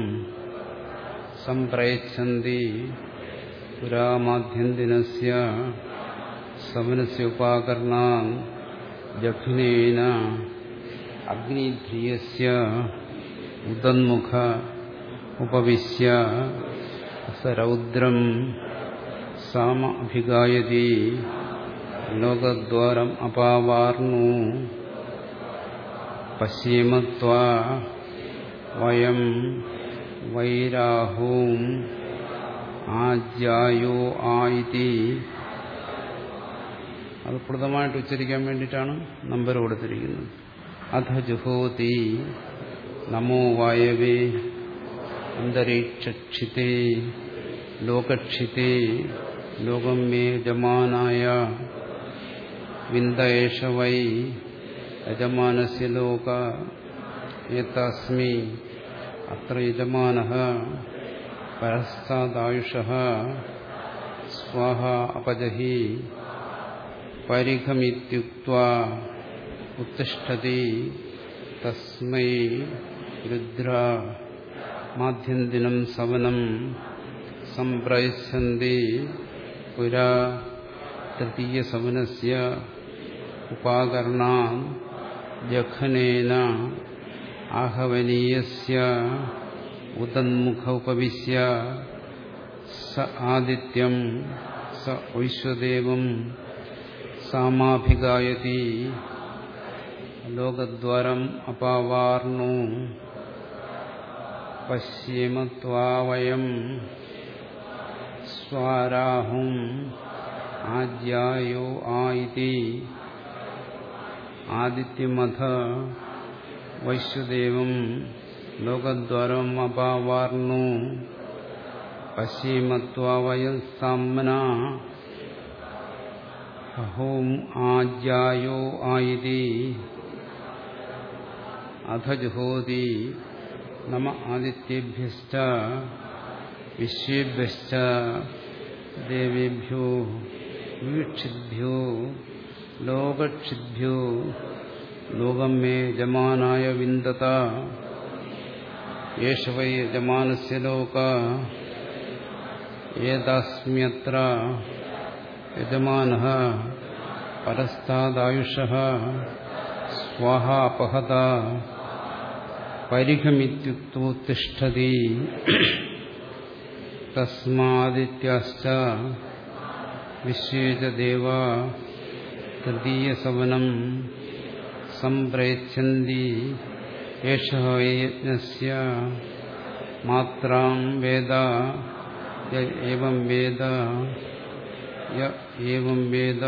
S1: സംപ്രയച്ഛന്തി പുരാമാധ്യന്തിനസ്യ സമനസ്യോപാകരണാൻ ജഘ്നേന അഗ്നിധ്രിയസ്യ ഉദന്മുഖ ഉപവിശ്യ സരൗദ്രം സാമ അഭിഗായതി ലോകദ്വാരം അപാവാർണു പശ്ചിമത്വാ വയം വൈരാഹൂം ആജ്യായോ ആയിതി. അത് കൃതമായിട്ട് ഉച്ചരിക്കാൻ വേണ്ടിയിട്ടാണ് നമ്പർ കൊടുത്തിരിക്കുന്നത്. അധ ജുഹോതി നമോ വായവേ അന്തരീക്ഷക്ഷിതേ. ലോകക്ഷിതേ. ലോകം മേ ജമാനായ വിന്ദ ഏഷ വൈ യജമാനസ്യ ലോക ഏതസ്മി അത്ര യജമാന പരസ്താദായുഷ സ്വാഹ അപജഹി പരിഘമിത്യുക്വാ ഉത്തിഷ്ഠതി തസ്മൈ രുദ്ര മാധ്യന്തിനം സവനം സംപ്രയസന്തി പുരാ തൃതീയസവനസ്യ ഉപാകരണാ ജഖനേന ആഹവനീയസ്യ ഉദന്മുഖ ഉപവിശ്യ സ ആദിത്യം സ വൈശ്വദേവം സാമാഭിഗായതി ലോകദ്വാരം അപാവാർണു പശ്യമത്വാവയം സ്വാരാഹും ആജ്യായോ ആയിതി ആദിത്യമഥ വൈശ്വദേവം ലോകദ്വാരം അപാവാർണു പശ്യേമത്വാവയം സാമ്ന. അഹോം ആജ്യായോ ആയിതി. അധ ജുഹോതി. നമ ആദിത്യേഭ്യശ്ച. വിശ്വേഭ്യശ്ച. ദേവേഭ്യോ വീക്ഷിഭ്യോ ലോകക്ഷിഭ്യോ ലോകം മേ യജമാനായ വിന്ദത. യേശ വൈ യജമാനസ്യ ലോക. ഏതാസ്മ്യത്ര യജമാന പരസ്താദായുഷ. സ്വാഹാപഹത പരിഘമിത്യുക്തോത്തിഷ്ഠതി തസ്മാദിത്യാശ്ച. വിശ്വേജദേവ തൃതീയസവനം സംപ്രയച്ഛന്തി ഏഷ യജ്ഞസ്യ മാത്രാം വേദ ഏവം വേദ ഏവം വേദ